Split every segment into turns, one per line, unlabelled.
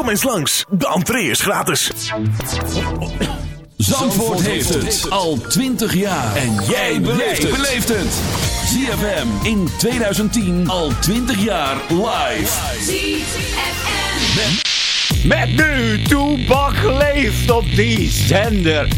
Kom eens langs, de entree is gratis.
Zandvoort heeft het al 20 jaar. En jij beleeft het. ZFM in 2010 al 20 jaar live.
ZFM.
Met nu, Toebak leeft op die zender.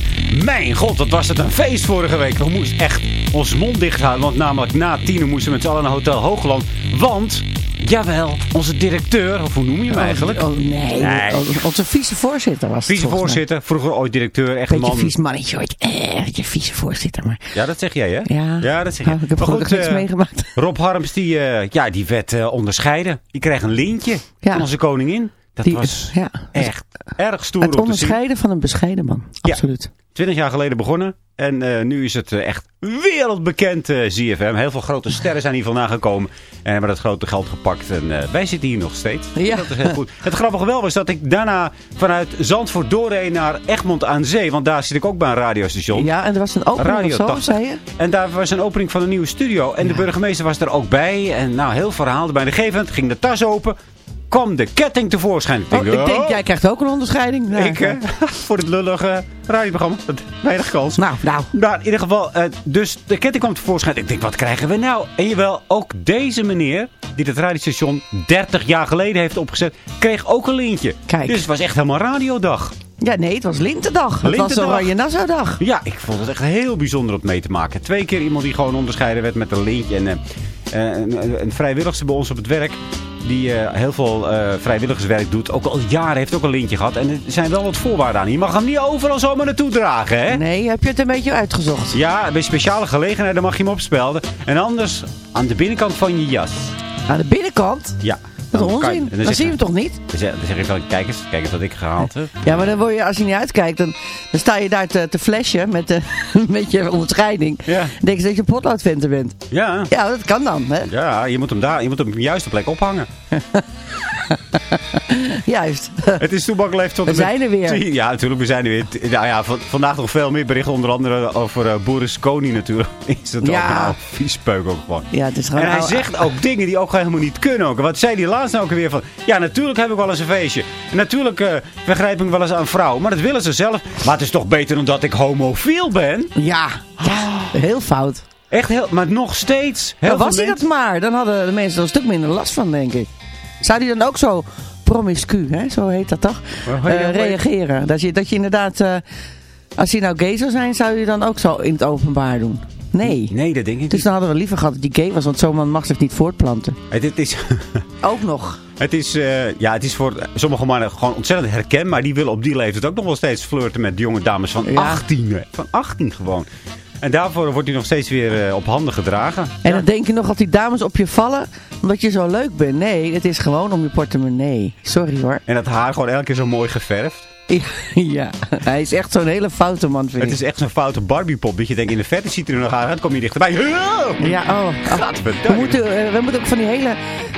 Mijn god, wat was het een feest vorige week. We moesten echt ons mond dicht houden. Want namelijk na tien moesten we met z'n allen naar Hotel Hoogland. Want, jawel, onze directeur, of hoe noem je hem eigenlijk?
Oh nee,
Nee.
Oh, onze vicevoorzitter was het.
Vicevoorzitter, vroeger ooit directeur, echt een
Beetje
man.
vies mannetje ooit. Eh, je vicevoorzitter, maar...
Ja, dat zeg jij hè?
Ja,
Ja, dat zeg jij.
Oh, ik heb gelukkig
goed,
niks
eh,
meegemaakt.
Rob Harms, die, eh, ja, die werd eh, onderscheiden. Die kreeg een lintje
Ja.
van onze koningin. Dat
Die-
was
ja.
echt erg stoer
Het onderscheiden van een bescheiden man.
Ja.
Absoluut.
20 jaar geleden begonnen. En eh, nu is het eh, echt wereldbekend eh ZFM. Heel veel grote sterren zijn hier vandaan gekomen. En hebben dat grote geld gepakt. En wij zitten hier nog steeds.
Ja.
Dat is heel goed. Het grappige wel was dat ik daarna vanuit Zandvoort doorreed naar Egmond aan Zee. Want daar zit ik ook bij een radiostation.
Ja, en er was een opening
Radio
of zo,
80.
zei je?
En daar was een opening van een nieuwe studio. En de burgemeester was er ook bij. En nou, heel verhaal. Bij een gegeven moment ging de tas open. Kwam de ketting tevoorschijn. Ik
Oh,
denk,
ik denk,
oh,
jij krijgt ook een onderscheiding. Nou,
ik, eh, voor het lullige radioprogramma. Weinig kans.
Nou, nou.
Nou, in ieder geval, eh, dus de ketting kwam tevoorschijn. Ik denk, wat krijgen we nou? En jawel, ook deze meneer, die het radiostation 30 jaar geleden heeft opgezet, kreeg ook een lintje.
Kijk.
Dus het was echt helemaal radiodag.
Ja, nee, het was Lintendag. Het was. Oranje Nassau-dag.
Ja, ik vond het echt heel bijzonder om mee te maken. Twee keer iemand die gewoon onderscheiden werd met een lintje. En eh, eh, een, een vrijwilligster bij ons op het werk, die eh, heel veel eh, vrijwilligerswerk doet, ook al jaren heeft ook een lintje gehad. En er zijn wel wat voorwaarden aan. Je mag hem niet overal zomaar naartoe dragen, hè?
Nee, heb je het een beetje uitgezocht?
Ja, bij speciale gelegenheden mag je hem opspelden. En anders aan de binnenkant van je jas.
Aan de binnenkant?
Ja.
Een
kan-
onzin. Dan
zeg
zie je hem toch niet?
Dan zeg, dan zeg ik van, kijk eens, kijk eens wat ik gehaald heb.
Ja, maar dan word je, als je niet uitkijkt, dan, dan sta je daar te, te flashen met, de, met je onderscheiding.
Ja.
Dan denk je dat je een potloodventer bent.
Ja.
Ja, dat kan dan, hè?
Ja, je moet hem daar, je moet hem op de juiste plek ophangen.
Juist.
Het is Toebak leeft tot
We zijn er weer.
10. Ja, natuurlijk, we zijn er weer. Nou ja, van- vandaag nog veel meer berichten, onder andere over eh Boris Koning natuurlijk. Is het
Ja.
ook een oude viespeuk ook gewoon.
Ja, het is gewoon
En hij zegt ook dingen die ook helemaal niet kunnen. Ook. Wat zei hij laatst nou ook weer van? Ja, natuurlijk heb ik wel eens een feestje. En natuurlijk eh vergrijp ik wel eens aan vrouw. Maar dat willen ze zelf. Maar het is toch beter dan dat ik homofiel ben?
Ja, ja, heel fout.
Echt heel, maar nog steeds. Heel
was hij dat maar, dan hadden de mensen er een stuk minder last van, denk ik. Zou hij dan ook zo promiscu, hè? zo heet dat toch, Eh, reageren? Dat je, dat je inderdaad, eh, als hij nou gay zou zijn, zou je dan ook zo in het openbaar doen? Nee.
Nee, dat denk ik
Dus
niet.
dan hadden we liever gehad dat hij gay was, want zo'n man mag zich niet voortplanten.
Het, het is...
Ook nog.
Het is, eh, ja, het is voor sommige mannen gewoon ontzettend herkenbaar. Maar die willen op die leeftijd ook nog wel steeds flirten met jonge dames van
Ja.
18. hè. Van 18 gewoon. En daarvoor wordt hij nog steeds weer eh, op handen gedragen.
En dan denk je nog dat die dames op je vallen omdat je zo leuk bent. Nee, het is gewoon om je portemonnee. Sorry hoor.
En dat haar gewoon elke keer zo mooi geverfd.
Ja, hij is echt zo'n hele foute man, vind
Het
ik.
is echt zo'n foute Barbiepop. Dat je denkt, in de verte ziet hij er nog haar uit. kom je dichterbij.
Ja, oh. oh. We moeten, eh, we moeten ook van die hele,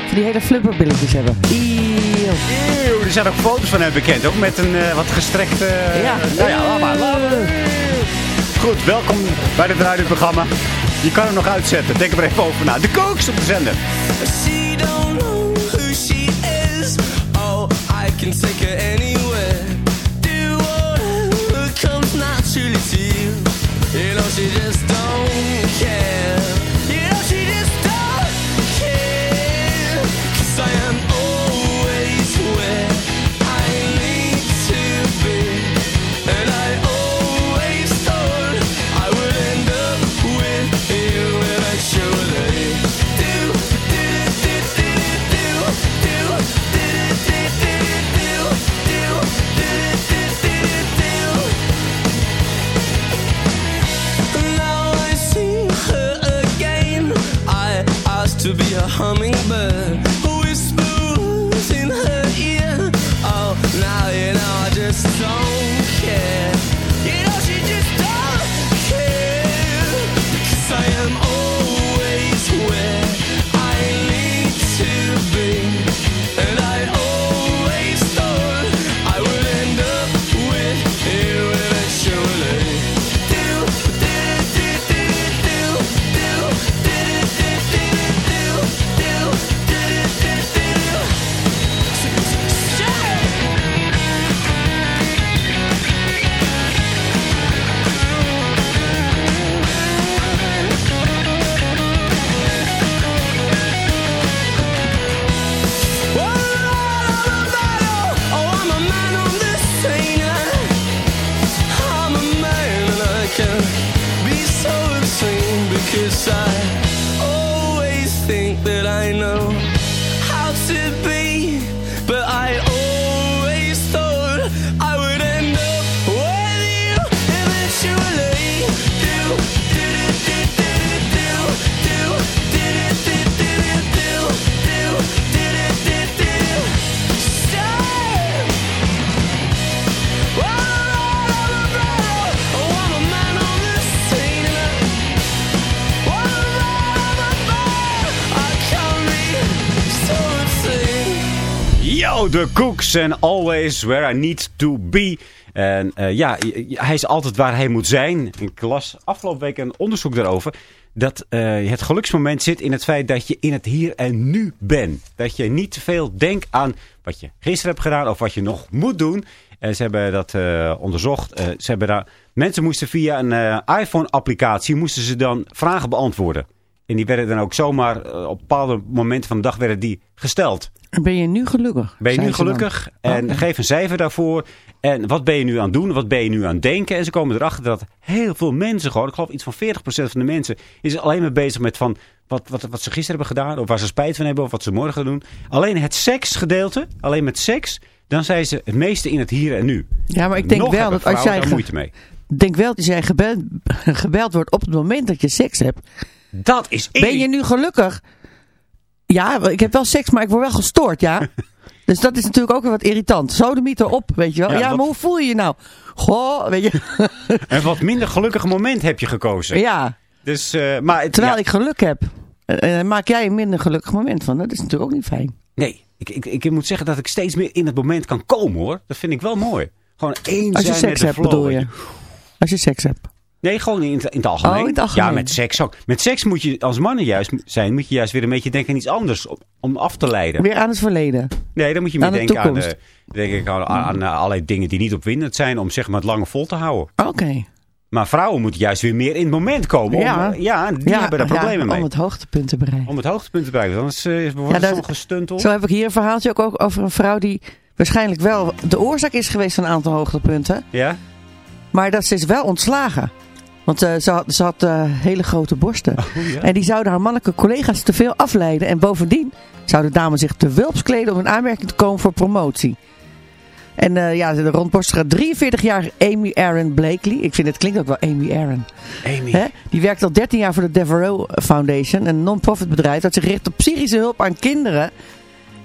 van die hele flubberbilletjes hebben. Eeuw.
Eeuw, er zijn ook foto's van hem bekend. Ook met een eh, wat gestrekte...
Ja.
Nou ja, laat maar. laat maar. Goed, welkom bij dit radioprogramma. Je kan hem nog uitzetten. Denk er maar even over na. De Kooks op de zender.
She don't know who she is. Oh, I can take her anywhere.
Cooks and Always Where I Need to Be. En eh, ja, hij is altijd waar hij moet zijn. Ik las afgelopen week een onderzoek daarover. Dat eh, het geluksmoment zit in het feit dat je in het hier en nu bent. Dat je niet te veel denkt aan wat je gisteren hebt gedaan of wat je nog moet doen. En ze hebben dat eh, onderzocht. Ze hebben daar, mensen moesten via een iPhone-applicatie moesten ze dan vragen beantwoorden. En die werden dan ook zomaar eh, op bepaalde momenten van de dag werden die gesteld.
Ben je nu gelukkig?
Ben je nu gelukkig? En
Oké.
geef een cijfer daarvoor. En wat ben je nu aan het doen? Wat ben je nu aan het denken? En ze komen erachter dat heel veel mensen gewoon, ik geloof iets van 40% van de mensen, is alleen maar bezig met van wat, wat, wat ze gisteren hebben gedaan. Of waar ze spijt van hebben. Of wat ze morgen doen. Alleen het seksgedeelte, alleen met seks, dan zijn ze het meeste in het hier en nu.
Ja, maar ik denk
Nog
wel dat als jij,
moeite mee.
denk wel dat jij gebeld, gebeld wordt op het moment dat je seks hebt.
Dat is
Ben je nu gelukkig? Ja, ik heb wel seks, maar ik word wel gestoord, ja. dus dat is natuurlijk ook weer wat irritant. Sodemieter op, weet je wel.
Ja,
Ja,
wat-
maar hoe voel je je nou? Goh, weet je.
Een wat minder gelukkig moment heb je gekozen.
ja,
Dus, eh, maar het-
terwijl
ja.
ik geluk heb. eh, eh, maak jij een minder gelukkig moment van. Dat is natuurlijk ook niet fijn.
Nee, ik, ik, ik moet zeggen dat ik steeds meer in het moment kan komen hoor. Dat vind ik wel mooi. Gewoon één
Als je
zijn met
seks
de
hebt,
flow.
bedoel je. Als je seks hebt.
Nee, gewoon in het, in het algemeen.
Oh, in het algemeen.
Ja, met seks ook. Met seks moet je als mannen juist zijn, moet je juist weer een beetje denken aan iets anders. Om, om af te leiden.
Weer aan het verleden.
Nee, dan moet je meer
Aan de
denken aan,
toekomst.
eh, denk ik, aan, aan, aan allerlei dingen die niet opwindend zijn. Om zeg maar het lange vol te houden.
Oké.
Maar vrouwen moeten juist weer meer in het moment komen. Om,
Ja.
ja, die hebben daar problemen
ja,
mee.
Om het hoogtepunt te bereiken.
Om het hoogtepunt te bereiken. Anders uh, wordt
Ja,
gestuntel.
Zo heb ik hier een verhaaltje ook o- over een vrouw die waarschijnlijk wel de oorzaak is geweest van een aantal hoogtepunten.
Ja?
Maar dat ze is wel ontslagen. Want eh, ze had, ze had eh, hele grote borsten.
Oh, ja.
En die zouden haar mannelijke collega's te veel afleiden. En bovendien zouden dames zich te wulps kleden om in aanmerking te komen voor promotie. En eh, ja, de rondborstige 43-jarige Amy Aaron Blakely. Ik vind het klinkt ook wel Amy Aaron.
Amy.
Hè? Die werkt al 13 jaar voor de Devereaux Foundation. Een non-profit bedrijf dat zich richt op psychische hulp aan kinderen.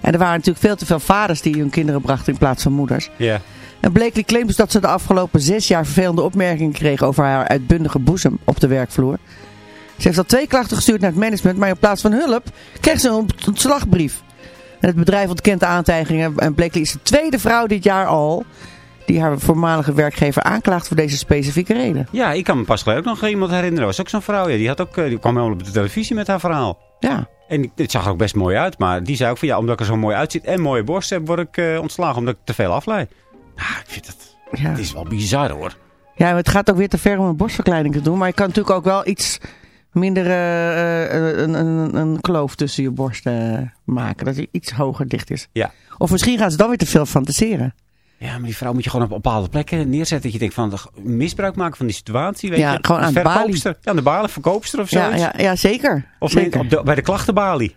En er waren natuurlijk veel te veel vaders die hun kinderen brachten in plaats van moeders.
Ja.
En Blakely claimt dus dat ze de afgelopen zes jaar vervelende opmerkingen kreeg over haar uitbundige boezem op de werkvloer. Ze heeft al twee klachten gestuurd naar het management, maar in plaats van hulp kreeg ze een ont- ontslagbrief. En het bedrijf ontkent de aantijgingen en Blakely is de tweede vrouw dit jaar al die haar voormalige werkgever aanklaagt voor deze specifieke reden.
ja, ik kan me pas geleden ook nog iemand herinneren. Dat was ook zo'n vrouw. Ja. Die, had ook, eh, die kwam helemaal op de televisie met haar verhaal.
Ja,
En het zag er ook best mooi uit. Maar die zei ook van ja, omdat ik er zo mooi uitziet en mooie borst heb, word ik eh, ontslagen omdat ik te veel afleid. Nou, ik vind het,
ja.
het is wel bizar hoor.
ja maar het gaat ook weer te ver om een borstverkleining te doen. Maar je kan natuurlijk ook wel iets minder eh, eh, een, een, een kloof tussen je borsten eh, maken. Dat hij iets hoger dicht is.
Ja.
Of misschien gaan ze dan weer te veel fantaseren.
Ja, maar die vrouw moet je gewoon op bepaalde plekken neerzetten. Dat je denkt van misbruik maken van die situatie. Weet
Ja,
je?
gewoon aan de
Verkoopster. Ja, aan de balie, verkoopster of
Ja,
zoiets.
ja, ja, zeker.
Of
zeker.
op de, bij de klachtenbalie.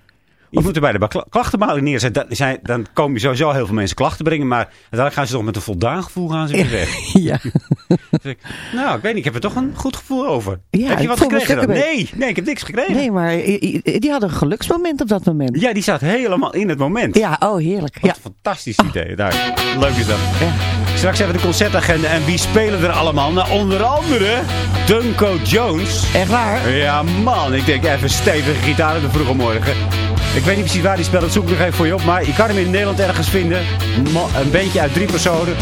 Je moet er bij de ba- klachtenbalie neerzetten. Dan, komen sowieso heel veel mensen klachten brengen. Maar uiteindelijk gaan ze toch met een voldaan gevoel gaan ze weer weg.
ja.
Dus ik, nou, ik weet niet. Ik heb er toch een goed gevoel over.
Ja,
heb je wat gekregen dan? Nee, nee, ik heb niks gekregen.
Nee, maar die hadden een geluksmoment op dat moment.
Ja, die zat helemaal in het moment.
Ja, oh heerlijk.
Wat
Ja.
een fantastisch idee. Daar. Leuk is dat.
Ja.
Straks even de concertagenda. En wie spelen er allemaal? Nou, onder andere Dunco Jones.
Echt waar?
Ja, man. Ik denk even stevige gitaar in de vroege morgen. Ik weet niet precies waar die speelt. Dat zoek ik nog even voor je op. Maar je kan hem in Nederland ergens vinden. Een bandje uit drie personen.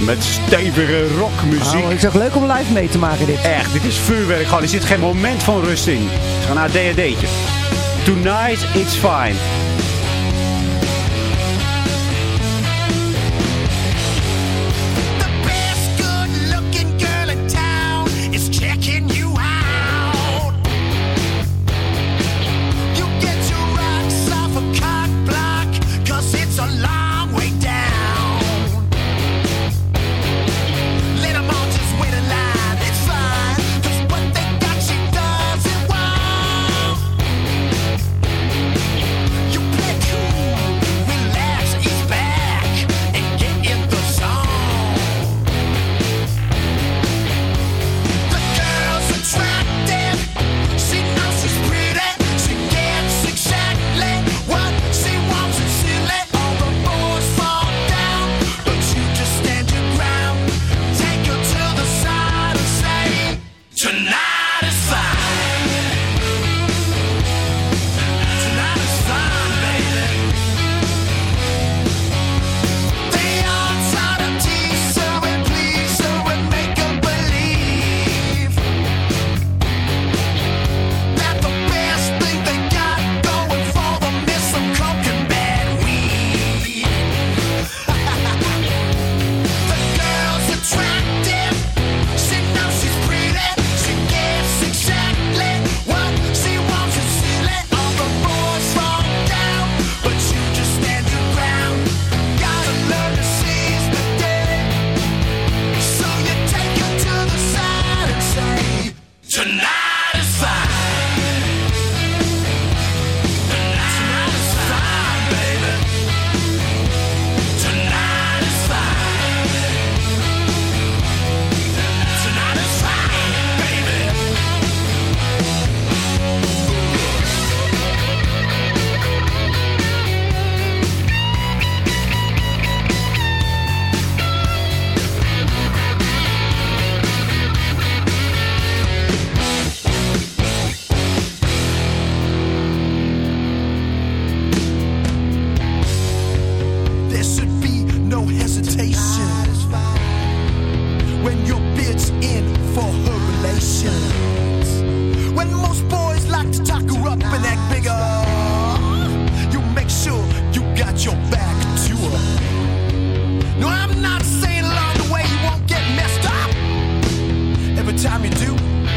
Met stevige rockmuziek.
Oh, het is ook leuk om live mee te maken dit.
Echt, dit is vuurwerk. Gewoon, er zit geen moment van rust in. Ze gaan naar het D&D'tje. Tonight it's fine.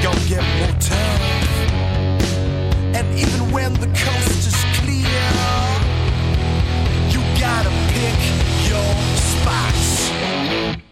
gonna get more tough. And even when the coast is clear, you gotta pick your spots.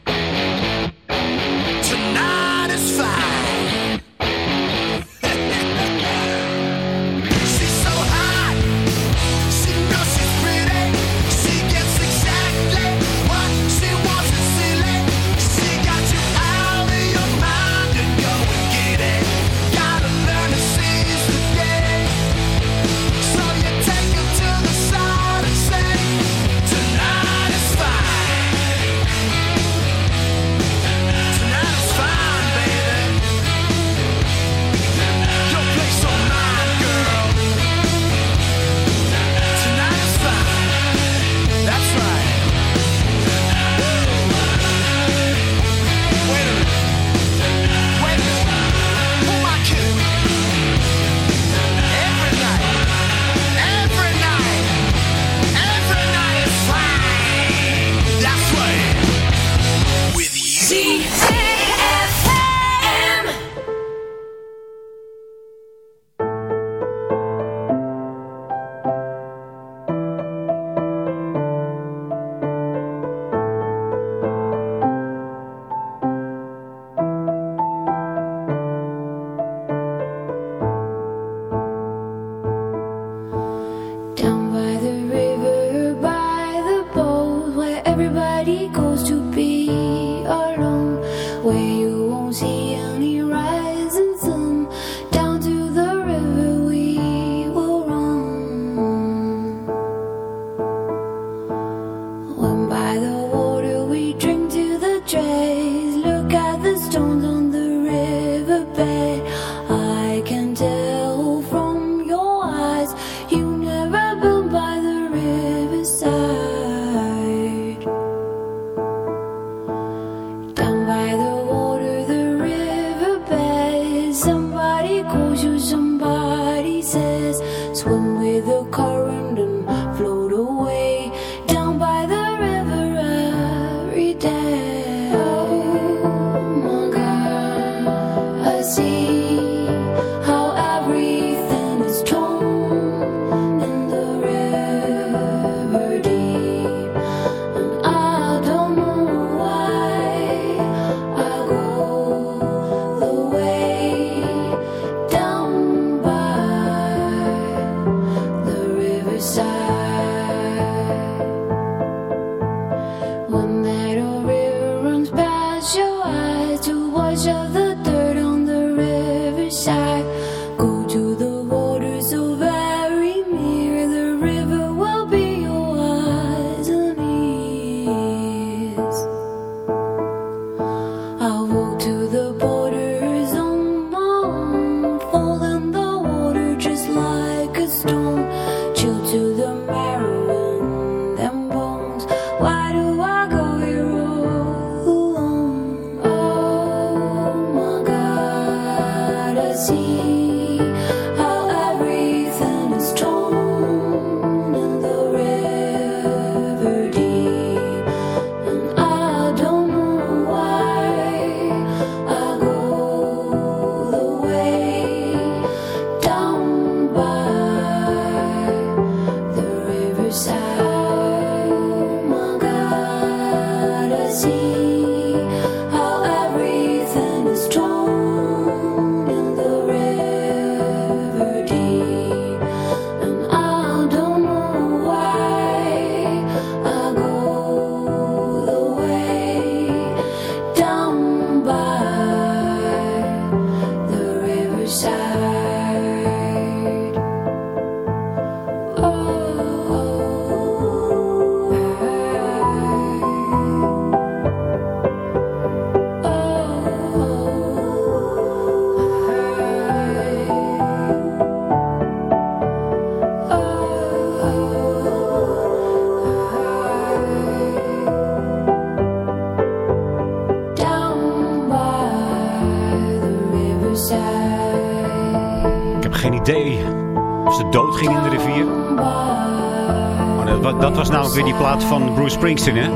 Was namelijk weer die plaat van Bruce Springsteen, hè?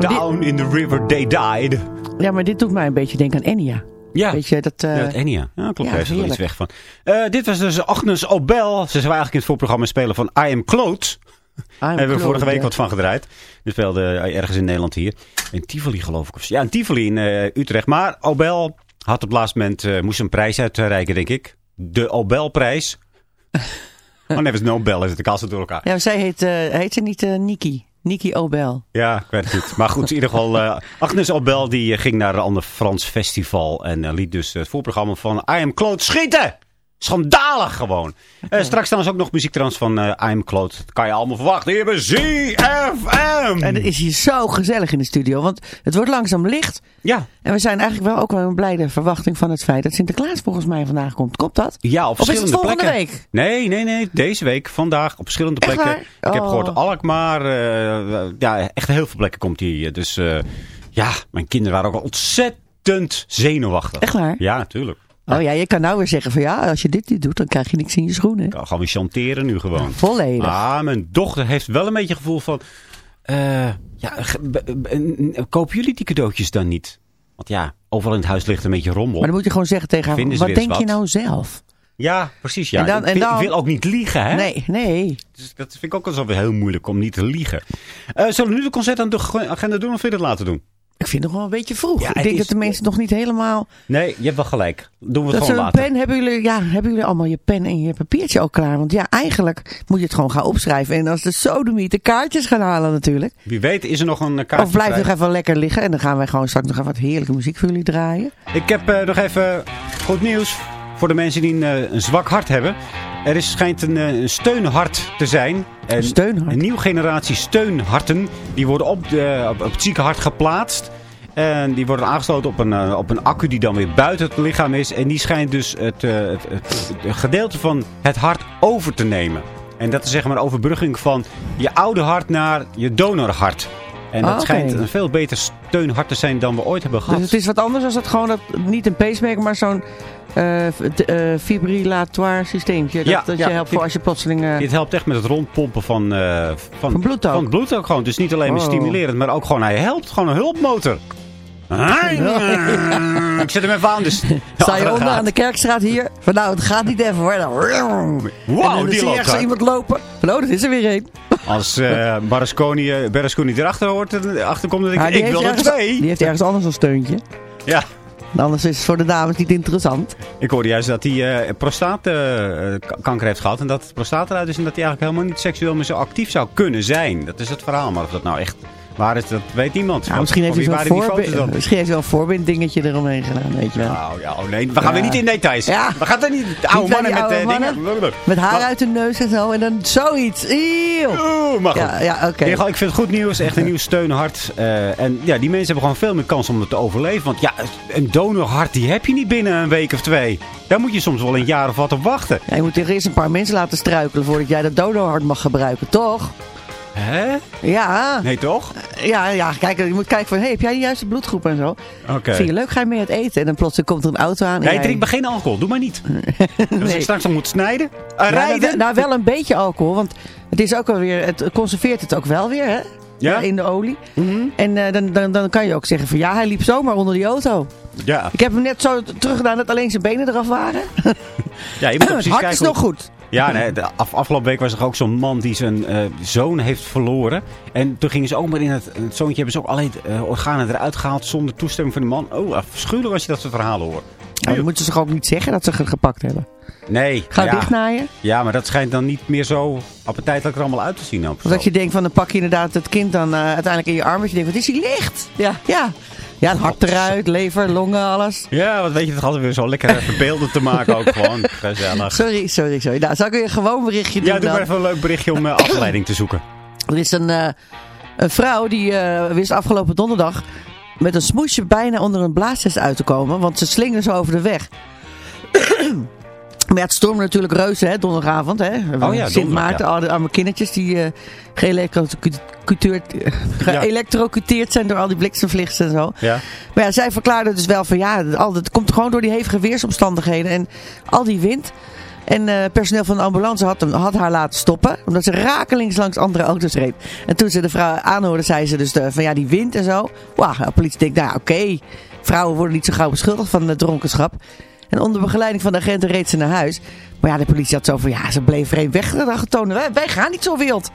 Down in the river they died.
Ja, maar dit doet mij een beetje denken aan Enya.
Ja,
Weet je, dat... eh,
ja, het Enya. Ja, klopt.
ja,
daar is er iets weg van. Eh, dit was dus Agnes Obel. Ze zou eigenlijk in het voorprogramma spelen van I Am.
I'm
Daar hebben we vorige week
ja.
wat van gedraaid. Die speelde eh, ergens in Nederland hier. In Tivoli geloof ik. Ja, in Tivoli in eh, Utrecht. Maar Obel had op het laatste moment, eh, moest een prijs uitreiken, denk ik. De Obelprijs. oh nee, het is Nobel, is het. Ik haal ze door elkaar.
Ja, zij heet, eh, heet ze niet eh, Niki? Obel.
Ja, ik weet het niet. Maar goed, in ieder geval, eh, Agnes Obel die eh, ging naar een ander Frans festival. En eh, liet dus het voorprogramma van I Am Clothes schieten. Schandalig gewoon. Eh, straks staan er ook nog muziek trouwens van eh, I Am Clothes. Dat kan je allemaal verwachten. Hier bij ZFM.
En het is hier zo gezellig in de studio, want het wordt langzaam licht.
Ja,
En we zijn eigenlijk wel ook wel een blijde verwachting van het feit dat Sinterklaas volgens mij vandaag komt. Klopt dat?
ja, op
Of is het
verschillende
volgende
plekken.
week?
Nee, nee, nee. Deze week, vandaag, op verschillende
Echt
plekken. Ik heb
Oh.
gehoord Alkmaar. eh, ja, echt heel veel plekken komt hij. Dus ja, mijn kinderen waren ook ontzettend zenuwachtig.
Echt waar?
Ja, natuurlijk.
Oh ja, je kan nou weer zeggen van ja, als je dit niet doet, dan krijg je niks in je schoenen.
Ik kan gewoon weer chanteren nu gewoon.
Volledig.
Ah, mijn dochter heeft wel een beetje het gevoel van... eh, ja, kopen jullie die cadeautjes dan niet? Want ja, overal in het huis ligt een beetje rommel.
Maar dan moet je gewoon zeggen tegen haar, wat denk je nou zelf?
Ja, precies. Ja.
En dan-
ik,
en dan-
ik wil ook niet liegen, hè?
Nee, nee.
Dus dat vind ik ook wel weer heel moeilijk om niet te liegen. Eh, zullen we nu de concert aan de ge- agenda doen of wil je dat laten doen?
Ik vind het nog wel een beetje vroeg.
Ja,
ik denk
is-
dat de mensen nog niet helemaal...
Nee, je hebt wel gelijk. Doen we het
Dat
gewoon later.
pen, hebben jullie, ja, hebben jullie allemaal je pen en je papiertje al klaar? Want ja, eigenlijk moet je het gewoon gaan opschrijven. En als de sodomiet de kaartjes gaan halen natuurlijk.
Wie weet is er nog een eh, kaart
Of blijf nog even lekker liggen. En dan gaan wij gewoon straks nog even wat heerlijke muziek voor jullie draaien.
Ik heb eh, nog even goed nieuws voor de mensen die een, eh, een zwak hart hebben. Er is, schijnt een, eh, een steunhart te zijn. En
steunhart?
Een nieuwe generatie steunharten. Die worden op, de, op, op het zieke hart geplaatst. En die worden aangesloten op een, eh, op een accu die dan weer buiten het lichaam is. En die schijnt dus het, het, het, het gedeelte van het hart over te nemen. En dat is zeg maar een overbrugging van je oude hart naar je donorhart. En dat
Ah,
schijnt een veel beter steunhart te zijn dan we ooit hebben gehad.
Dus het is wat anders als het gewoon dat, niet een pacemaker, maar zo'n eh v- eh, fibrillatoire systeemtje. Dat,
Ja,
dat
ja.
je helpt voor als je plotseling... eh,
Dit helpt echt met het rondpompen van, eh, van,
Van bloed ook.
Van bloed ook gewoon. Dus niet alleen maar
Oh.
stimulerend, maar ook gewoon hij helpt. Gewoon een hulpmotor. Ik zet hem even aan. Dus
Sta je onder aan de kerkstraat hier? Van nou, het gaat niet even hoor. Dan, en
Wow,
dan
die
zie je
hard.
iemand lopen. Van oh, dat is er weer een.
Als eh eh, Berlusconi erachter hoort, eh, achter komt, dan denk ik, ik wil er twee.
Die heeft ergens anders een steuntje.
Ja,
Anders is het voor de dames niet interessant.
ik hoorde juist dat hij eh prostaatkanker heeft gehad. En dat het prostaat eruit is en dat hij eigenlijk helemaal niet seksueel meer zo actief zou kunnen zijn. Dat is het verhaal. Maar of dat nou echt waar is, dat weet niemand.
Nou, misschien, heeft hij voorbe- misschien heeft hij wel een voorbinddingetje eromheen gedaan, weet je wel.
Nou ja, oh nee, we gaan
Ja.
weer niet in details.
Ja.
We gaan er niet... De oude mannen met
oude
eh,
mannen?
dingen.
Met haar uit de neus en zo. En dan zoiets. Eeuw.
Oeh, maar goed.
Ja,
ik vind het goed nieuws. Echt een nieuw steunhart. Eh, en ja, die mensen hebben gewoon veel meer kans om het te overleven. Want ja, een donorhart die heb je niet binnen een week of twee. Daar moet je soms wel een jaar of wat op wachten.
Je moet er eerst een paar mensen laten struikelen voordat jij dat donorhart mag gebruiken, toch?
Hè?
Ja.
Nee, toch?
Ja, ja, kijk, je moet kijken van, hey, heb jij de juiste bloedgroep en zo?
Oké.
Vind je leuk, ga je mee uit eten? En dan plotseling komt er een auto aan.
Nee,
jij-
drink maar geen alcohol. Doe maar niet. Als ik straks dan moet snijden. Uh,
Ja, nou,
rijden.
nou, wel een beetje alcohol, want het is ook alweer, het conserveert het ook wel weer, hè?
Ja?
In de olie. En eh, dan, dan, dan kan je ook zeggen van, ja, hij liep zomaar onder die auto.
Ja.
Ik heb hem net zo teruggedaan dat alleen zijn benen eraf waren.
ja, je moet
het
precies
hart
kijken
is nog goed.
Ja, nee, de af, afgelopen week was er ook zo'n man die zijn eh, zoon heeft verloren. En toen gingen ze ook maar in het, het zoontje hebben ze ook alleen eh, organen eruit gehaald zonder toestemming van de man. Oh, afschuwelijk als je dat soort verhalen hoort.
Nou, dan moeten ze toch ook niet zeggen dat ze gepakt hebben.
Nee.
Ga
ja.
dichtnaaien.
Ja, maar dat schijnt dan niet meer zo appetijtelijk er allemaal uit te zien.
Of dat je denkt van dan pak je inderdaad het kind dan eh, uiteindelijk in je arm. Dat je denkt, wat is hij licht? Ja, ja. Ja, het hart eruit, lever, longen, alles.
Ja, wat weet je, het altijd weer zo lekker verbeelden te maken ook gewoon. Gezellig.
Sorry, sorry, sorry. Nou, zal ik weer een gewoon berichtje doen
Ja, doe
dan?
maar even een leuk berichtje om eh, afleiding te zoeken.
Er is een, eh, een vrouw die eh, wist afgelopen donderdag met een smoesje bijna onder een blaastest uit te komen. Want ze slingerde zo over de weg. Maar ja, het stormde natuurlijk reuze, hè, donderdagavond. Hè.
Oh ja,
Sint Maarten,
ja.
al die arme kindertjes die eh geëlectrocuteerd geëlectrocuteerd zijn door al die bliksemvliegers en zo.
Ja.
Maar ja, zij verklaarde dus wel van ja, al, dat komt gewoon door die hevige weersomstandigheden en al die wind. En eh personeel van de ambulance had, hem, had haar laten stoppen. Omdat ze rakelings langs andere auto's reed. En toen ze de vrouw aanhoorde, zei ze dus de, van ja, die wind en zo. Wauw, de politie denkt, nou ja, oké. Vrouwen worden niet zo gauw beschuldigd van uh, dronkenschap. En onder begeleiding van de agenten reed ze naar huis. Maar ja, de politie had zo van, ja, ze bleef vreemd weggetonen. Wij, wij gaan niet zo wild.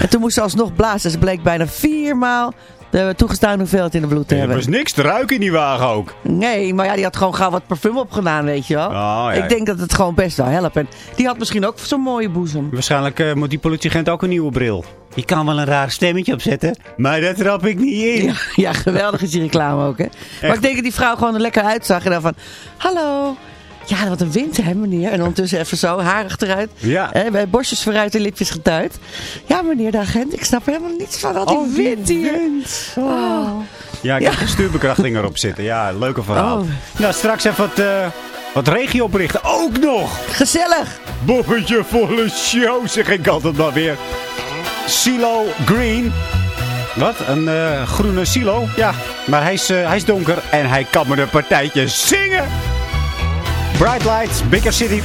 En toen moest ze alsnog blazen. Ze bleek bijna viermaal de toegestane hoeveelheid in de bloed te
Er
hebben.
was niks te ruiken in die wagen ook.
Nee, maar ja, die had gewoon gauw wat parfum opgedaan, weet je wel.
Oh, ja.
Ik denk dat het gewoon best wel helpt. En die had misschien ook zo'n mooie boezem.
Waarschijnlijk eh, moet die politieagent ook een nieuwe bril. Je kan wel een raar stemmetje opzetten, maar dat trap ik niet in.
Ja, ja, geweldig is die reclame ook, hè. Maar ik denk dat die vrouw gewoon er lekker uitzag. En dan van, hallo. Ja, wat een wind, hè, meneer. En ondertussen even zo, haar achteruit.
Ja.
Hè, bij borstjes vooruit en lipjes getuid. Ja, meneer de agent, ik snap helemaal niets van al die
Oh,
wind hier.
wind.
Oh.
Ja, ik
Ja.
heb een stuurbekrachting erop zitten. Ja, leuke verhaal.
Oh.
Nou, straks even wat, eh wat regioberichten. Ook nog!
Gezellig.
Bobbetje volle show, zeg ik altijd maar weer. Silo Green. Wat? Een eh, groene silo? Ja, maar hij is, eh, hij is donker en hij kan me een partijtje zingen. Bright Lights, Bigger City.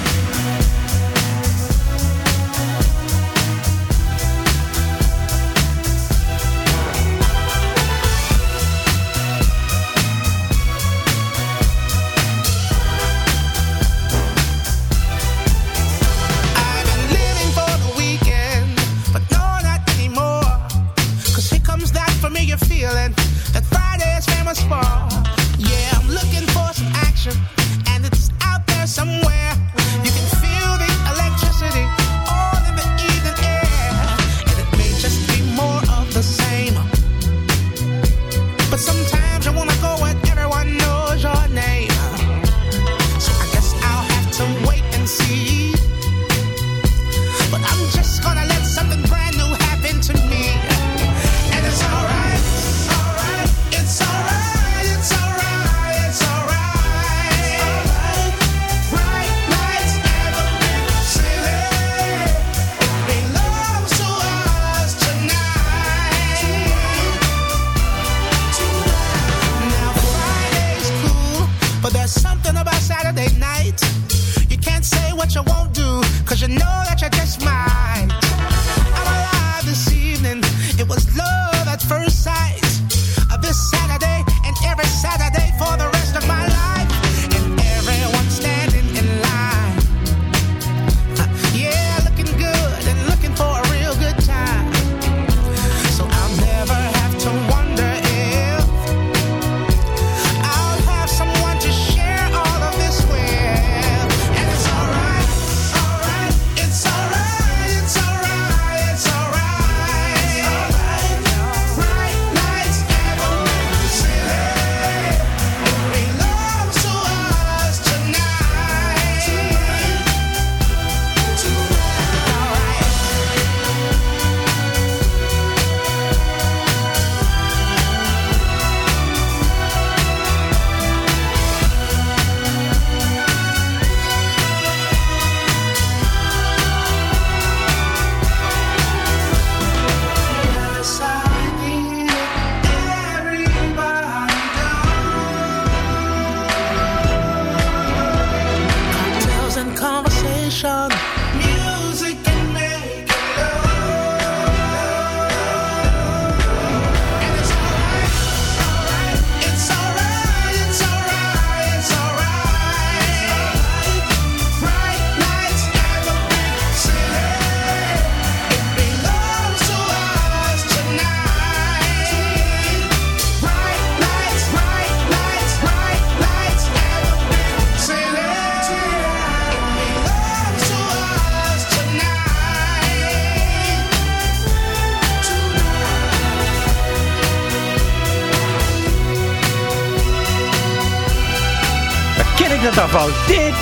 Oh, dit,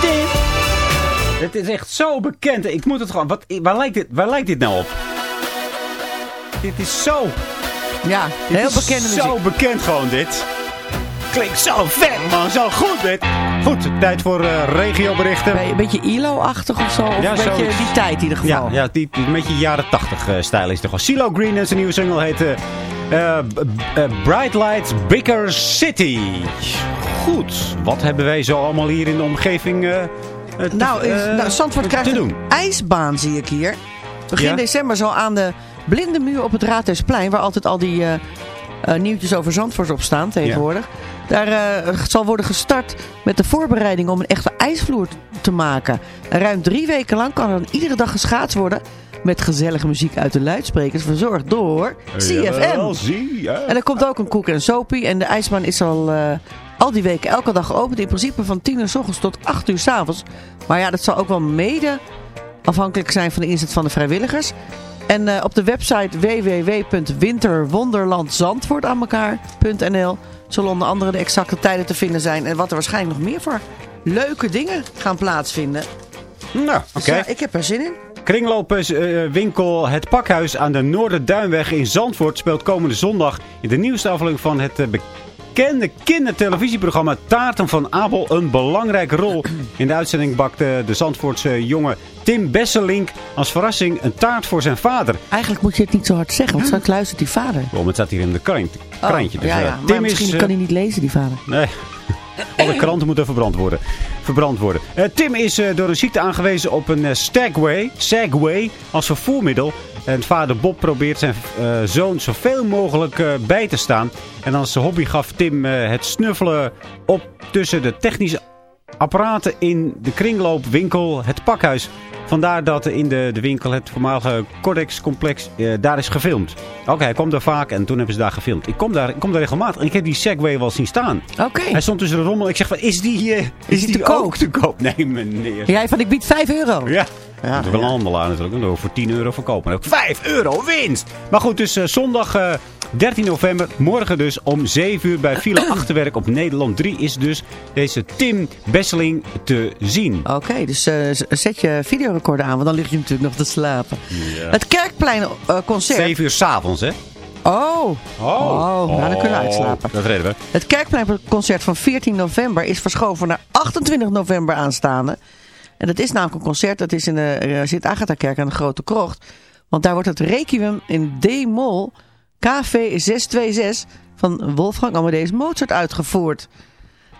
dit. Het is echt zo bekend. Ik moet het gewoon... Wat, waar, lijkt dit, waar lijkt dit nou op? Dit is zo...
Ja,
Dit
heel
is
bekende muziek.
Zo bekend gewoon dit. Klinkt zo vet man, zo goed dit. Goed, tijd voor eh, regioberichten.
Een beetje ILO-achtig of zo. Of
Ja,
een beetje
zoiets.
die tijd in ieder geval.
Ja, ja die, een beetje jaren 80 eh, stijl is toch wel. CeeLo Green en zijn nieuwe single heet eh, Bright Lights Bigger City. Goed, wat hebben wij zo allemaal hier in de omgeving eh,
te-
Nou, is,
eh,
nou Zandvoort krijgt
te
een
doen?
ijsbaan, zie ik hier. Begin
Ja?
december zal aan de blinde muur op het Raadhuisplein... waar altijd al die eh, nieuwtjes over Zandvoort op staan tegenwoordig... daar zal worden gestart met de voorbereiding om een echte ijsvloer te maken. En ruim drie weken lang kan er dan iedere dag geschaatst worden... met gezellige muziek uit de luidsprekers, verzorgd door CFM.
Ja.
En er komt ook een koek en sopie. En de ijsbaan is al, al die weken elke dag geopend. In principe van 10 uur s ochtends tot 8 uur s avonds. Maar ja, dat zal ook wel mede afhankelijk zijn van de inzet van de vrijwilligers. En eh, op de website www.winterwonderlandzandvoort aan elkaar.nl zullen onder andere de exacte tijden te vinden zijn. En wat er waarschijnlijk nog meer voor leuke dingen gaan plaatsvinden.
Nou, oké.
Dus ja, ik heb er zin in.
Kringloperswinkel Het Pakhuis aan de Noorderduinweg in Zandvoort speelt komende zondag in de nieuwste aflevering van het eh, bekende kindertelevisieprogramma Taarten van Abel een belangrijke rol. In de uitzending bakte de Zandvoortse jongen Tim Besselink als verrassing een taart voor zijn vader.
Eigenlijk moet je het niet zo hard zeggen, want straks luistert die vader.
Waarom, het staat hier in de krant,
Oh,
krantje. Dus,
ja,
eh,
ja. Maar
Tim
misschien
is, eh,
kan hij niet lezen, die vader.
Nee. Alle kranten moeten verbrand worden. Verbrand worden. Eh, Tim is door een ziekte aangewezen op een Stagway, Segway als vervoermiddel. En vader Bob probeert zijn eh, zoon zoveel mogelijk eh, bij te staan. En als hobby gaf Tim eh, het snuffelen op tussen de technische apparaten in de kringloopwinkel Het Pakhuis. Vandaar dat in de, de winkel het voormalige Codex-complex daar is gefilmd. Oké, hij komt daar vaak en toen hebben ze daar gefilmd. Ik kom daar, ik kom daar regelmatig en ik heb die Segway wel zien staan.
Oké.
Hij stond tussen de rommel. Ik zeg van, is die, eh, is
die
die,
te koop?
ook te koop? Nee, meneer.
Jij van ik bied 5 euro.
Ja.
Ja,
dat is wel een handelaar natuurlijk. Dan voor 10 euro verkopen. En ook 5 euro winst. Maar goed, dus eh, zondag eh, 13 november. Morgen dus om 7 uur bij File Achterwerk op Nederland 3 is dus deze Tim Besseling te zien.
Oké, dus eh, zet je videorecorder aan, want dan lig je natuurlijk nog te slapen. Het Kerkplein eh, concert.
7 uur s'avonds, hè?
Oh. Oh, nou dan kunnen we uitslapen.
Dat redden we.
Het Kerkpleinconcert van 14 november is verschoven naar 28 november aanstaande. En dat is namelijk een concert, dat is in de uh, Sint-Agatha-kerk aan de Grote Krocht. Want daar wordt het Requiem in D-mol KV 626 van Wolfgang Amadeus Mozart uitgevoerd.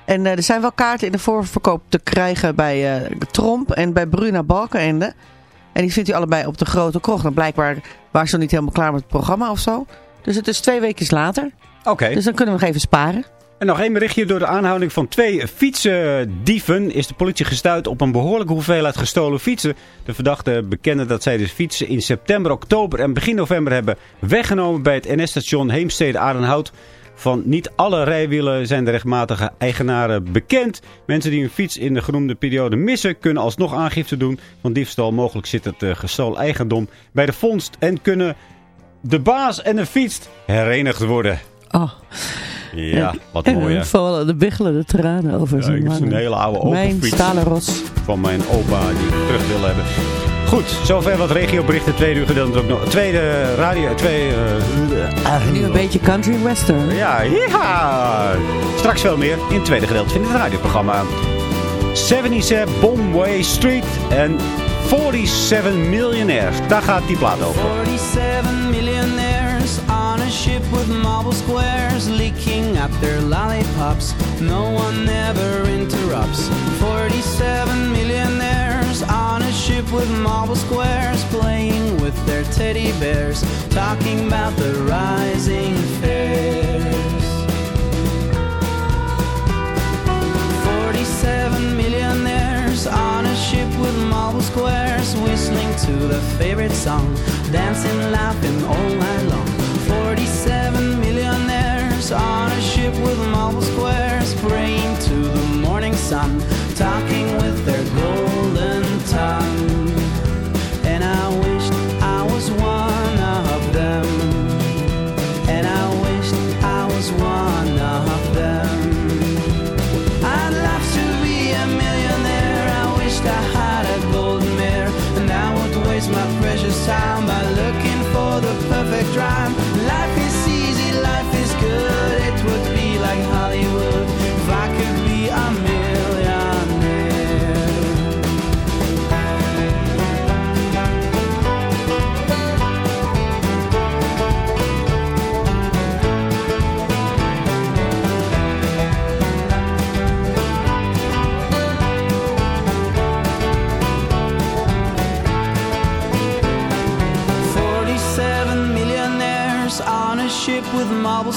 En eh, er zijn wel kaarten in de voorverkoop te krijgen bij eh, Tromp en bij Bruna Balkenende. En die vindt u allebei op de Grote Krocht. En blijkbaar waren ze nog niet helemaal klaar met het programma of zo. Dus het is twee weken later.
Oké.
Dus dan kunnen we nog even sparen.
En nog één berichtje. Door de aanhouding van twee fietsendieven is de politie gestuurd op een behoorlijke hoeveelheid gestolen fietsen. De verdachten bekennen dat zij de fietsen in september, oktober en begin november hebben weggenomen bij het NS-station Heemstede-Aardenhout. Van niet alle rijwielen zijn de rechtmatige eigenaren bekend. Mensen die hun fiets in de genoemde periode missen kunnen alsnog aangifte doen. Van diefstal mogelijk zit het uh, gestolen eigendom bij de vondst en kunnen de baas en de fiets herenigd worden.
Oh.
Ja, wat
en
mooi hè.
Vallen de biggelende tranen over
Ja,
zijn
ik heb
wangen.
een hele oude open
Mijn stalen ros.
Van mijn opa die ik terug wil hebben. Goed, zover wat regioberichten. Tweede uur gedeelte ook nog. Tweede radio. Tweede, uh,
En nu een beetje country western.
Ja, ja. Straks veel meer in het tweede gedeelte van het radioprogramma. 77 Bombay Street en 47 Millionaires. Daar gaat die plaat over.
Marble squares leaking out their lollipops. No one ever interrupts. 47 millionaires on a ship with marble squares playing with their teddy bears, talking about the rising fares. 47 millionaires on a ship with marble squares, whistling to their favorite song, dancing, laughing all night sun,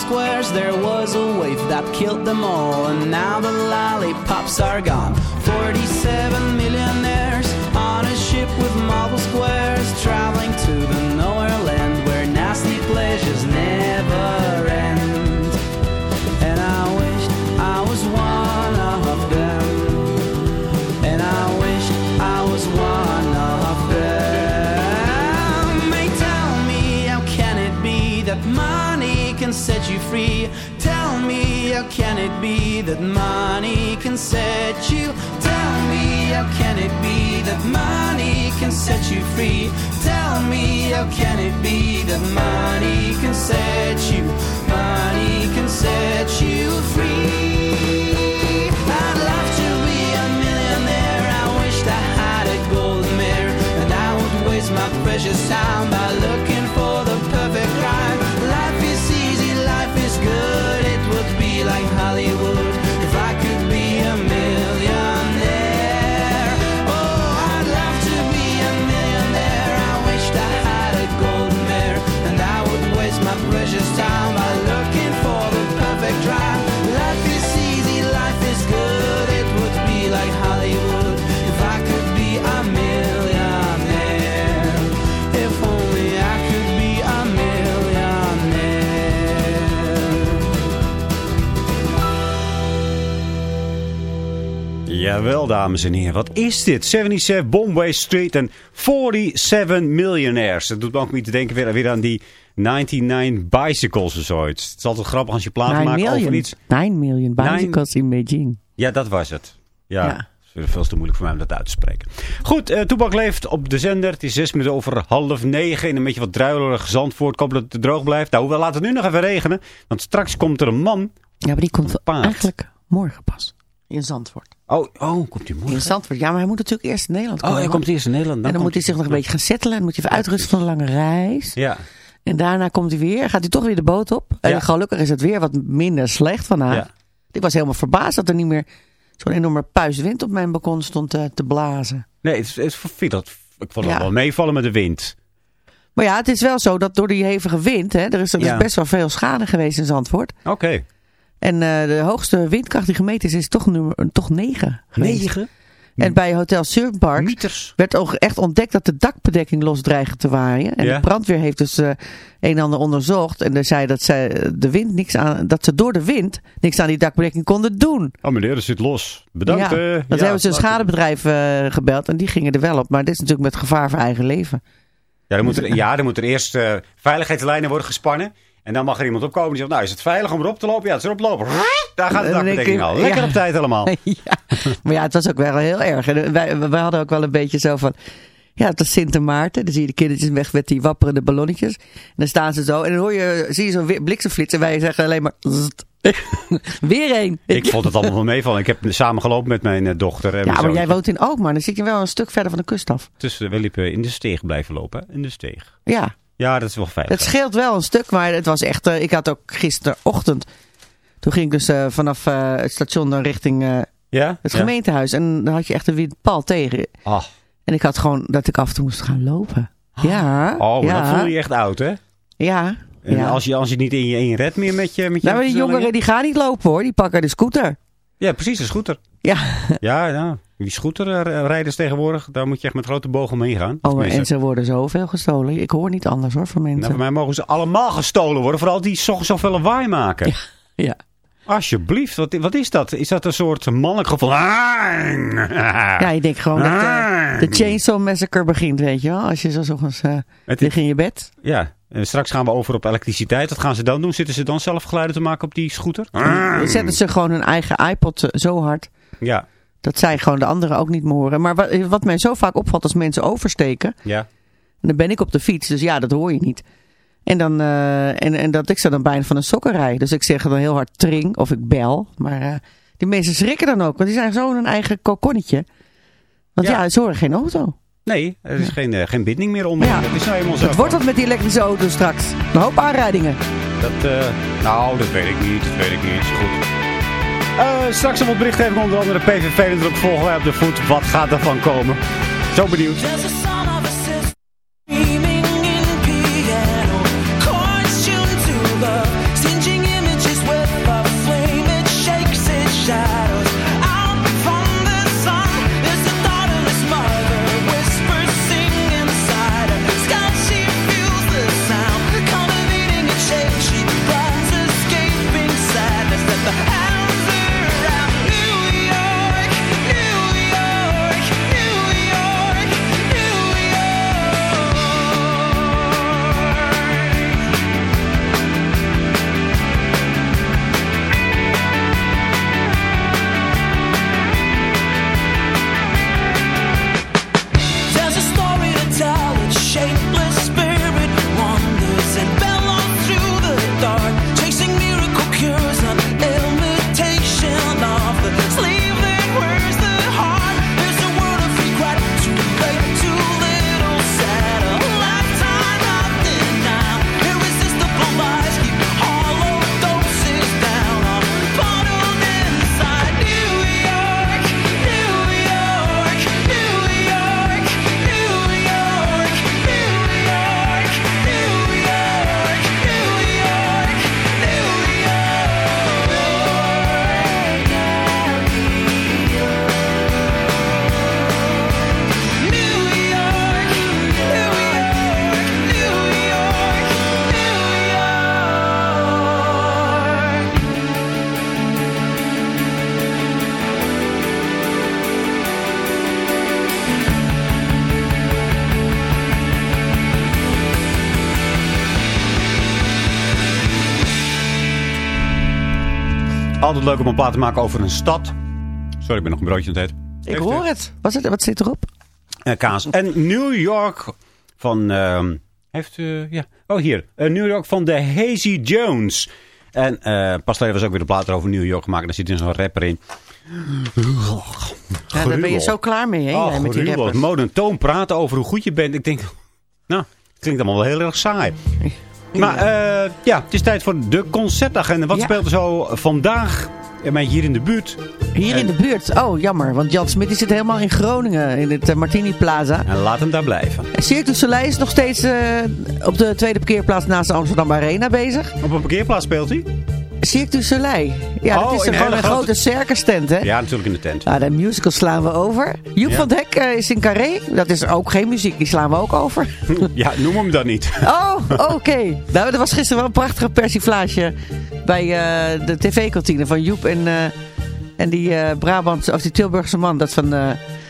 squares, there was a wave that killed them all. And now the lollipops are gone. 47 millionaires on a ship with marble squares, traveling to the you free? Tell me, how can it be that money can set you? Tell me, how can it be that money can set you free? Tell me, how can it be that money can
Jawel, dames en heren. Wat is dit? 77 Bombay Street en 47 Millionaires. Dat doet me ook niet te denken weer, weer aan die 99 Bicycles of zoiets. Het is altijd grappig als je platen
9
maakt over iets.
9 million bicycles in Beijing.
Ja, dat was het. Ja.
Ja.
Het is veel te moeilijk voor mij om dat uit te spreken. Goed, eh Toebak leeft op de zender. Het is zes minuten over half negen. In een beetje wat druilerig Zandvoort. Ik dat het droog blijft. Nou, we laten het nu nog even regenen. Want straks komt er een man.
Ja, maar die komt
paard.
eigenlijk morgen pas. In Zandvoort.
Oh, oh komt hij
In
morgen?
Zandvoort. Ja, maar hij moet natuurlijk eerst in Nederland
Oh,
komen.
hij komt eerst in Nederland.
en dan moet hij zich nog een beetje gaan settelen. En moet hij even uitrusten van een lange reis.
Ja.
En daarna komt hij weer. Gaat hij toch weer de boot op.
Ja.
En gelukkig is het weer wat minder slecht vandaag.
Ja.
Ik was helemaal verbaasd dat er niet meer zo'n enorme puiswind op mijn balkon stond te, te blazen.
Nee, het is, het dat, ik vond het
Ja.
wel meevallen met de wind.
Maar ja, het is wel zo dat door die hevige wind, hè, er is, er
Ja.
best wel veel schade geweest in Zandvoort.
Oké.
En eh, de hoogste windkracht die gemeten is, is toch, nummer, toch 9 geweest.
Negen?
En bij Hotel Surfpark werd ook echt ontdekt dat de dakbedekking los dreigde te waaien. En
Ja.
de brandweer heeft dus eh, een en ander onderzocht. En er zei dat, zij de wind niks aan, dat ze door de wind niks aan die dakbedekking konden doen.
Oh meneer, dat zit los. Bedankt.
ja,
eh. Ja,
hebben ze een schadebedrijf eh, gebeld en die gingen er wel op. Maar dit is natuurlijk met gevaar voor eigen leven.
Ja, dan er, ja, dan moet er eerst eh, veiligheidslijnen worden gespannen. En dan mag er iemand opkomen die zegt, nou is het veilig om erop te lopen? Ja, het is erop lopen. Daar gaat de dakbedekking al. Lekker
ja.
op tijd allemaal.
ja. Maar ja, het was ook wel heel erg. En wij, wij hadden ook wel een beetje zo van... Ja, het is Sint Maarten. Dan zie je de kindertjes weg met die wapperende ballonnetjes. En dan staan ze zo. En dan hoor je, zie je zo'n bliksemflits. En wij zeggen alleen maar... zzzt. Weer één.
Ik vond het allemaal wel meevallen. Ik heb samen gelopen met mijn eh, dochter. En
Ja,
mijn
maar jij woont in Alkmaar. Dan zit je wel een stuk verder van de kust af.
Dus eh, we liepen in de steeg blijven lopen. In de steeg.
Ja,
Ja, dat is wel veilig.
het scheelt wel een stuk. Maar het was echt... eh, ik had ook gisterochtend... Toen ging ik dus eh, vanaf eh, het station dan richting
ja?
het
Ja.
gemeentehuis. En dan had je echt een wind pal tegen.
Ah.
En ik had gewoon dat ik af en toe moest gaan lopen. Ja.
Oh, maar
ja.
dan voel je je echt oud, hè?
Ja.
En
ja.
als, je, als je niet in je één red meer met je met je
nou, maar die jongeren die gaan niet lopen hoor. Die pakken de scooter.
Ja, precies, een scooter.
Ja.
Ja, ja. Die scooterrijders tegenwoordig, daar moet je echt met grote bogen omheen gaan.
Oh, en ze worden zoveel gestolen. Ik hoor niet anders hoor van mensen.
nou, bij mij mogen ze allemaal gestolen worden. Vooral die zo, zoveel lawaai maken.
Ja.
Alsjeblieft, wat, wat is dat? Is dat een soort mannelijk gevoel?
Ja, ik denk gewoon dat eh, de Chainsaw Massacre begint, weet je wel. Als je zo ochtends uh,
Het
lig in je bed.
Ja, en straks gaan we over op elektriciteit. Wat gaan ze dan doen? Zitten ze dan zelf geluiden te maken op die scooter?
Dan zetten ze gewoon hun eigen iPod eh, zo hard.
Ja,
Dat zij gewoon de anderen ook niet meer horen. Maar wat, wat mij zo vaak opvalt als mensen oversteken.
ja.
En dan ben ik op de fiets, dus ja, dat hoor je niet. En, dan, eh, en, en dat ik zo dan bijna van een sokken rij. Dus ik zeg dan heel hard tring of ik bel. Maar eh, die mensen schrikken dan ook. Want die zijn zo in hun eigen kokonnetje. Want ja,
Ja.
ze horen geen auto.
Nee, er is geen, eh, geen binding meer onder.
Ja.
Dat is nou eenmaal zo.
Het wordt wat met die elektrische auto straks. Een hoop aanrijdingen.
Dat, nou, dat weet ik niet. Dat weet ik niet. Goed. Eh, straks een wat berichtgeving onder andere PVV natuurlijk volgen wij op de voet. Wat gaat er van komen? Zo benieuwd. Altijd leuk om een plaat te maken over een stad. Sorry, ik ben nog een broodje aan het eten.
Ik
Heeft
hoor het. Wat, zit, wat zit erop?
Eh, kaas. En New York van... ehm, heeft u... ja. Oh, hier. Eh, New York van de Hazy Jones. En eh, pas was ook weer een plaat over New York gemaakt. Daar zit dus zo'n rapper in.
Ja, daar ben je zo klaar mee, hè?
Oh,
jij, met die rappers.
Monotoon praten over hoe goed je bent. Ik denk, nou, klinkt allemaal wel heel erg saai. Maar eh, ja, het is tijd voor de concertagenda. Wat
Ja.
speelt er zo vandaag mij hier in de buurt?
Hier in de buurt. Oh, jammer. Want Jan Smit zit helemaal in Groningen. In het eh, Martini Plaza.
En laat hem daar blijven.
Cirque du Soleil is nog steeds eh, op de tweede parkeerplaats naast de Amsterdam Arena bezig.
Op een parkeerplaats speelt hij?
Cirque du Soleil. Ja,
Oh,
dat is
in
een, gewoon een
grote-
grote circus tent, hè?
Ja, natuurlijk in de tent.
Nou, de musical slaan we over. Joep
Ja.
van Hek eh, is in Carré. Dat is ook geen muziek, die slaan we ook over.
Ja, noem hem dan niet.
Oh, oké. Nou, er was gisteren wel een prachtige persiflage bij eh, de tv-kantine van Joep en, eh, en die eh Brabant, of die Tilburgse man, dat van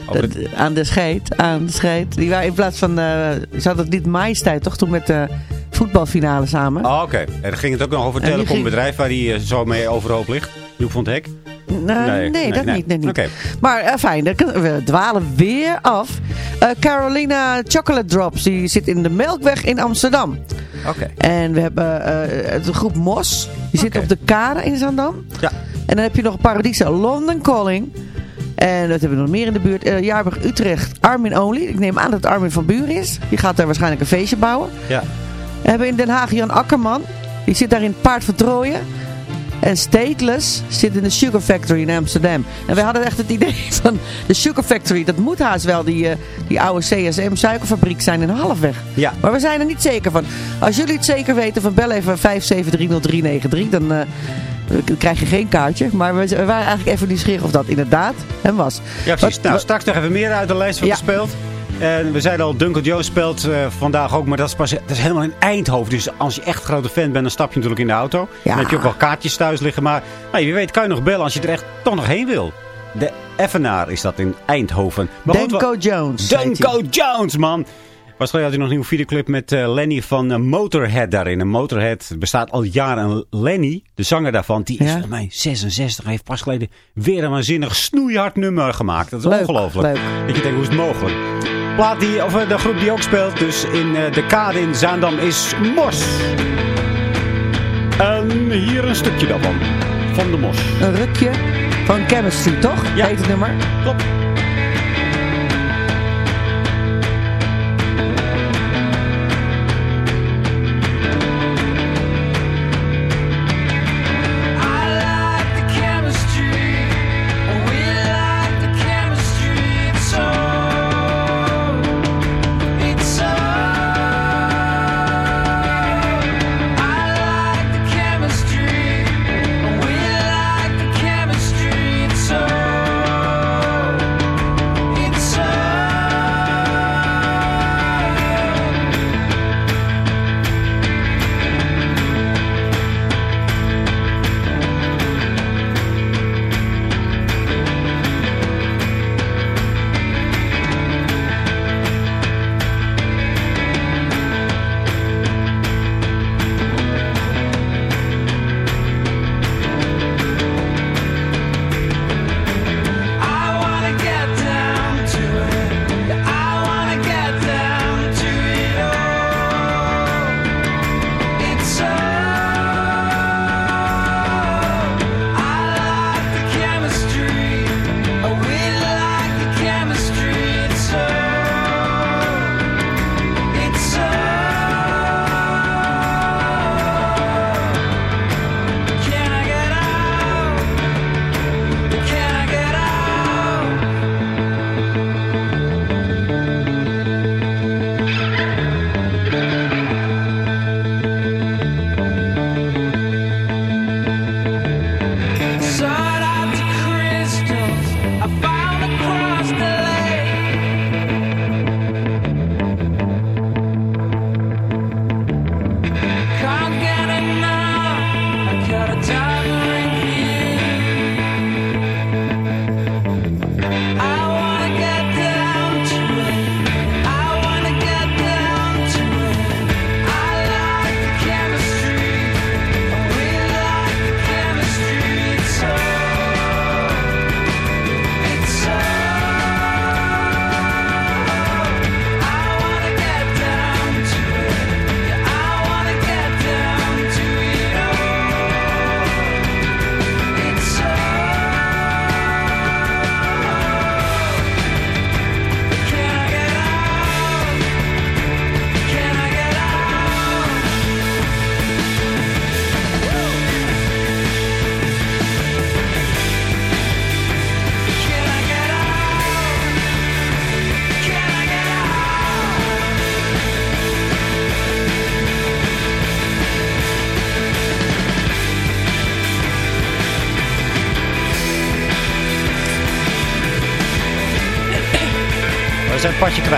Oh,
dat- aan de scheid, aan de scheid. Die waren in plaats van, ze hadden het niet Majesteit toch, toen met de voetbalfinale samen.
Oh, Oké, en dan ging het ook nog over het telecombedrijf waar hij eh, zo mee overhoop ligt. Joep van het Hek.
Nou,
nee,
nee,
nee,
dat
nee.
niet. Nee, niet. Maar eh, fijn, we dwalen weer af. Eh, Carolina Chocolate Drops, die zit in de Melkweg in Amsterdam.
Oké.
En we hebben eh, de groep Mos, die zit op de Kade in Zandam.
Ja.
En dan heb je nog Paradise London Calling. En dat hebben we nog meer in de buurt. Jaarburg Utrecht, Armin Only. Ik neem aan dat het Armin van Buren is. Die gaat daar waarschijnlijk een feestje bouwen.
Ja.
We hebben in Den Haag Jan Akkerman. Die zit daar in het Paard van. En Stateless zit in de Sugar Factory in Amsterdam. En wij hadden echt het idee van de Sugar Factory. Dat moet haast wel die, eh, die oude CSM suikerfabriek zijn in Halfweg.
Ja.
Maar we zijn er niet zeker van. Als jullie het zeker weten, van bel even 5730393. Dan eh, dan krijg je geen kaartje. Maar we, waren eigenlijk even nieuwsgierig of dat inderdaad hem was.
Ja, precies.
Wat-
nou, straks nog even meer uit de lijst wat
Ja.
speelt. En we zeiden al, Duncan Jones speelt eh, vandaag ook, maar dat is, pas, dat is helemaal in Eindhoven. Dus als je echt grote fan bent, dan stap je natuurlijk in de auto.
Ja.
Dan heb je ook wel kaartjes thuis liggen. Maar nou, wie weet kan je nog bellen als je er echt toch nog heen wil. De Effenaar is dat in Eindhoven. Maar goed,
Denko
wa-
Jones.
Duncan Jones, man. Was had hij nog een nieuwe videoclip met eh, Lenny van eh, Motorhead daarin. En Motorhead bestaat al jaren. En Lenny, de zanger daarvan, die is
Ja.
volgens mij 66. Hij heeft pas geleden weer een waanzinnig snoeihard nummer gemaakt. Dat is ongelooflijk. Dat je denkt, hoe is het mogelijk? Plaat die, of eh, de groep die ook speelt, dus in eh, de kade in Zaandam, is Mos. En hier een stukje daarvan. Van de Mos.
Een rukje van Chemistry, toch?
Ja.
Heet het nummer?
Klopt.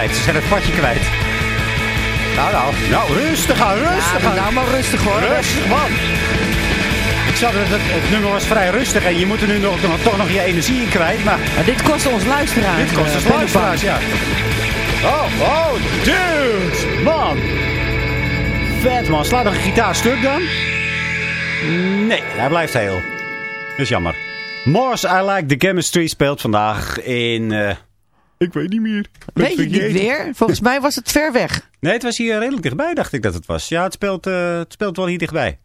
Kwijt. Ze zijn het padje kwijt. Nou, nou. Nou, rustig aan, rustig
Ja,
aan.
nou maar rustig hoor.
Rustig, man. Ik zag dat het, het nummer was vrij rustig en je moet er nu nog, nog- toch nog je energie in kwijt. Maar
Maar dit kost ons luisteraars.
dit kost
eh, Penny
luisteraars, ja. Oh, oh, dude, man. Vet, man. Slaat nog een gitaar stuk dan? Nee, hij blijft heel. Dat is jammer. Morse, I Like the Chemistry speelt vandaag in... eh, ik weet niet meer.
Weet je niet weer? Volgens mij was het ver weg.
Nee, het was hier redelijk dichtbij, dacht ik dat het was. Ja, het speelt, eh, het speelt wel hier dichtbij.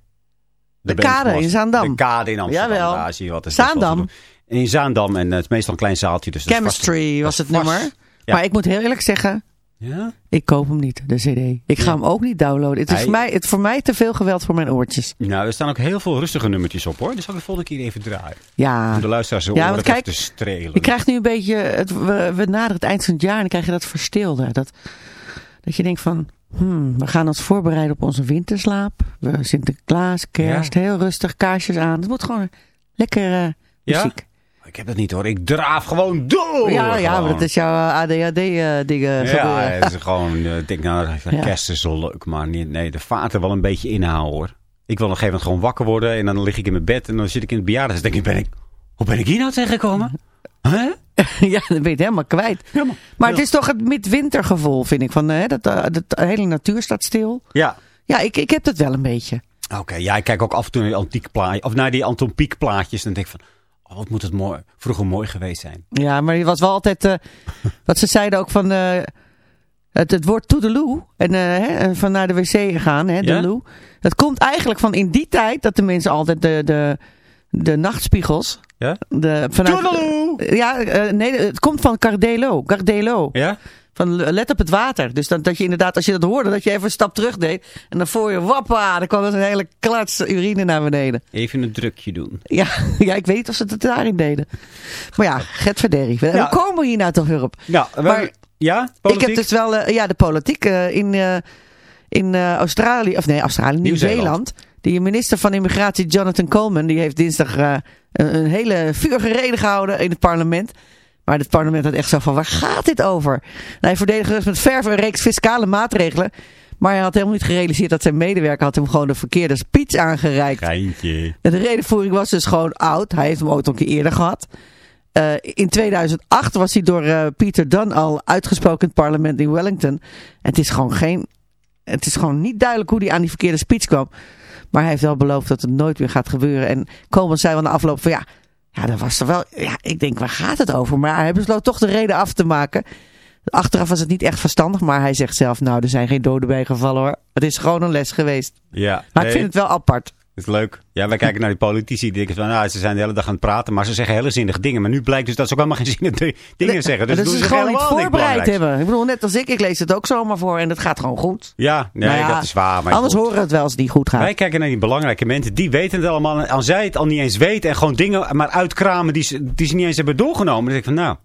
De
band
kade in Zaandam.
De kade in Amsterdam.
Jawel.
Daar zie je wat. is dat
Zaandam.
wel doen. In Zaandam. En het is meestal een klein zaaltje. Dus dat is vast-
Chemistry was het nummer.
Ja.
Maar ik moet heel eerlijk zeggen,
Ja?
ik koop hem niet, de cd. Ik ga hem ook niet downloaden. Het is
Hij-
voor mij, het, voor mij te veel geweld voor mijn oortjes.
Nou, er staan ook heel veel rustige nummertjes op hoor. Dus zal ik de volgende keer even draaien.
Ja,
Om de luisteraars
Ja, want kijk,
te strelen.
je krijgt nu een beetje, het, we, we naderen het eind van het jaar en dan krijg je dat verstilde. Dat, dat je denkt van, hmm, we gaan ons voorbereiden op onze winterslaap. We Sinterklaas, kerst, heel rustig, kaarsjes aan. Het moet gewoon lekker eh, muziek.
Ik heb dat niet hoor. Ik draaf gewoon door.
Ja, ja, maar dat is jouw ADHD-dingen
Ja,
gebeuren.
het is gewoon, eh, ik denk nou,
Ja.
kerst is wel leuk, maar niet, nee, de vaten wel een beetje inhouden hoor. Ik wil op een gegeven moment gewoon wakker worden en dan lig ik in mijn bed en dan zit ik in het bejaardenhuis en denk ik, ben ik, hoe ben ik hier nou tegengekomen? Huh?
ja, dan ben je het helemaal kwijt. Maar het is toch het midwintergevoel, vind ik. Van, hè, dat, eh, dat de hele natuur staat stil.
Ja.
Ja, ik, ik heb dat wel een beetje.
Oké, ja, ik kijk ook af en toe naar die antiek plaatje, of naar die Anton Pieck plaatjes en dan denk ik van, oh, wat moet het mooi, vroeger mooi geweest zijn.
Ja, maar je was wel altijd... eh, wat ze zeiden ook van... eh, het, het woord toedeloe. En eh, hè, van naar de wc gaan, hè,
Ja?
Dat komt eigenlijk van in die tijd... dat de mensen altijd de, de, de nachtspiegels...
Ja?
De, vanuit,
Toedeloe!
Ja, nee, het komt van Cardelo. Cardelo.
Ja?
Van let op het water. Dus dan, dat je inderdaad, als je dat hoorde, dat je even een stap terug deed. En dan voor je, wappa, dan kwam er een hele klats urine naar beneden.
Even een drukje doen.
Ja, ja ik weet niet of ze het daarin deden. Maar ja, Gert Verderrie.
Ja.
Hoe komen we hier nou toch weer op?
Nou, we
Maar
ja,
Ik
politiek?
heb dus wel, eh, ja, de politiek eh, in, eh, in eh, Australië, of nee, Australië,
Nieuw-Zeeland.
Die minister van Immigratie, Jonathan Coleman, die heeft dinsdag eh, een, een hele vurige reden gehouden in het parlement. Maar het parlement had echt zo van, waar gaat dit over? Nou, hij verdedigde dus met verve een reeks fiscale maatregelen. Maar hij had helemaal niet gerealiseerd dat zijn medewerker had hem gewoon de verkeerde speech aangereikt.
Geintje.
En de redenvoering was dus gewoon oud. Hij heeft hem ook nog een keer eerder gehad. Eh, in 2008 was hij door eh, Peter Dunn al uitgesproken in het parlement in Wellington. En het is gewoon geen... Het is gewoon niet duidelijk hoe hij aan die verkeerde speech kwam. Maar hij heeft wel beloofd dat het nooit meer gaat gebeuren. En Coleman zei van de afloop van ja... Ja, dat was er wel... Ja, ik denk, waar gaat het over? Maar hij besloot toch de reden af te maken. Achteraf was het niet echt verstandig. Maar hij zegt zelf, nou, er zijn geen doden bij gevallen hoor. Het is gewoon een les geweest.
Ja,
Maar
nee,
ik vind het wel apart.
Het is leuk. Ja, wij kijken naar die politici. Die denken van, nou, ze zijn de hele dag aan het praten. Maar ze zeggen hele zinnige dingen. Maar nu blijkt dus dat ze ook helemaal geen zinnige dingen zeggen. Dus
dat
doen
ze
ze
gewoon niet voorbereid hebben. Ik bedoel, net als ik, ik lees het ook zomaar voor en het gaat gewoon goed.
Ja, nee,
Nou ja,
dat is waar. Maar
Anders
goed.
horen we het wel als het niet goed gaat.
Wij kijken naar die belangrijke mensen. Die weten het allemaal. En als zij het al niet eens weten. En gewoon dingen maar uitkramen die ze, die ze niet eens hebben doorgenomen. Dan denk ik van, nou...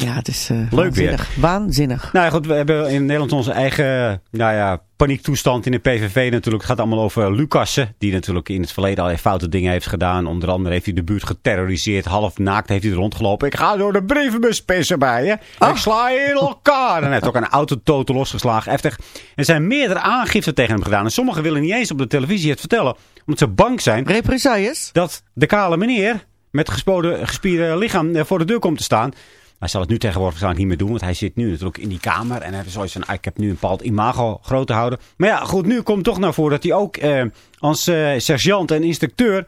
Ja, het is eh waanzinnig. Waanzinnig.
Nou ja, goed, we hebben in Nederland onze eigen nou ja, paniektoestand in de PVV natuurlijk. Het gaat allemaal over Lucassen, die natuurlijk in het verleden allerlei foute dingen heeft gedaan. Onder andere heeft hij de buurt geterroriseerd. Half naakt heeft hij er rondgelopen. Ik ga door de brievenbus pissen bij je.
Oh.
Ik sla je in elkaar. En hij heeft ook een auto totaal losgeslagen. Heftig. Er zijn meerdere aangiften tegen hem gedaan. En sommigen willen niet eens op de televisie het vertellen. Omdat ze bang zijn
Represailles?
dat de kale meneer met gespode, gespierde lichaam eh, voor de deur komt te staan. Hij zal het nu tegenwoordig waarschijnlijk niet meer doen, want hij zit nu natuurlijk in die kamer. En hij heeft zoiets van, ah, ik heb nu een bepaald imago groot te houden. Maar ja, goed, nu komt toch naar voren dat hij ook eh, als eh, sergeant en instructeur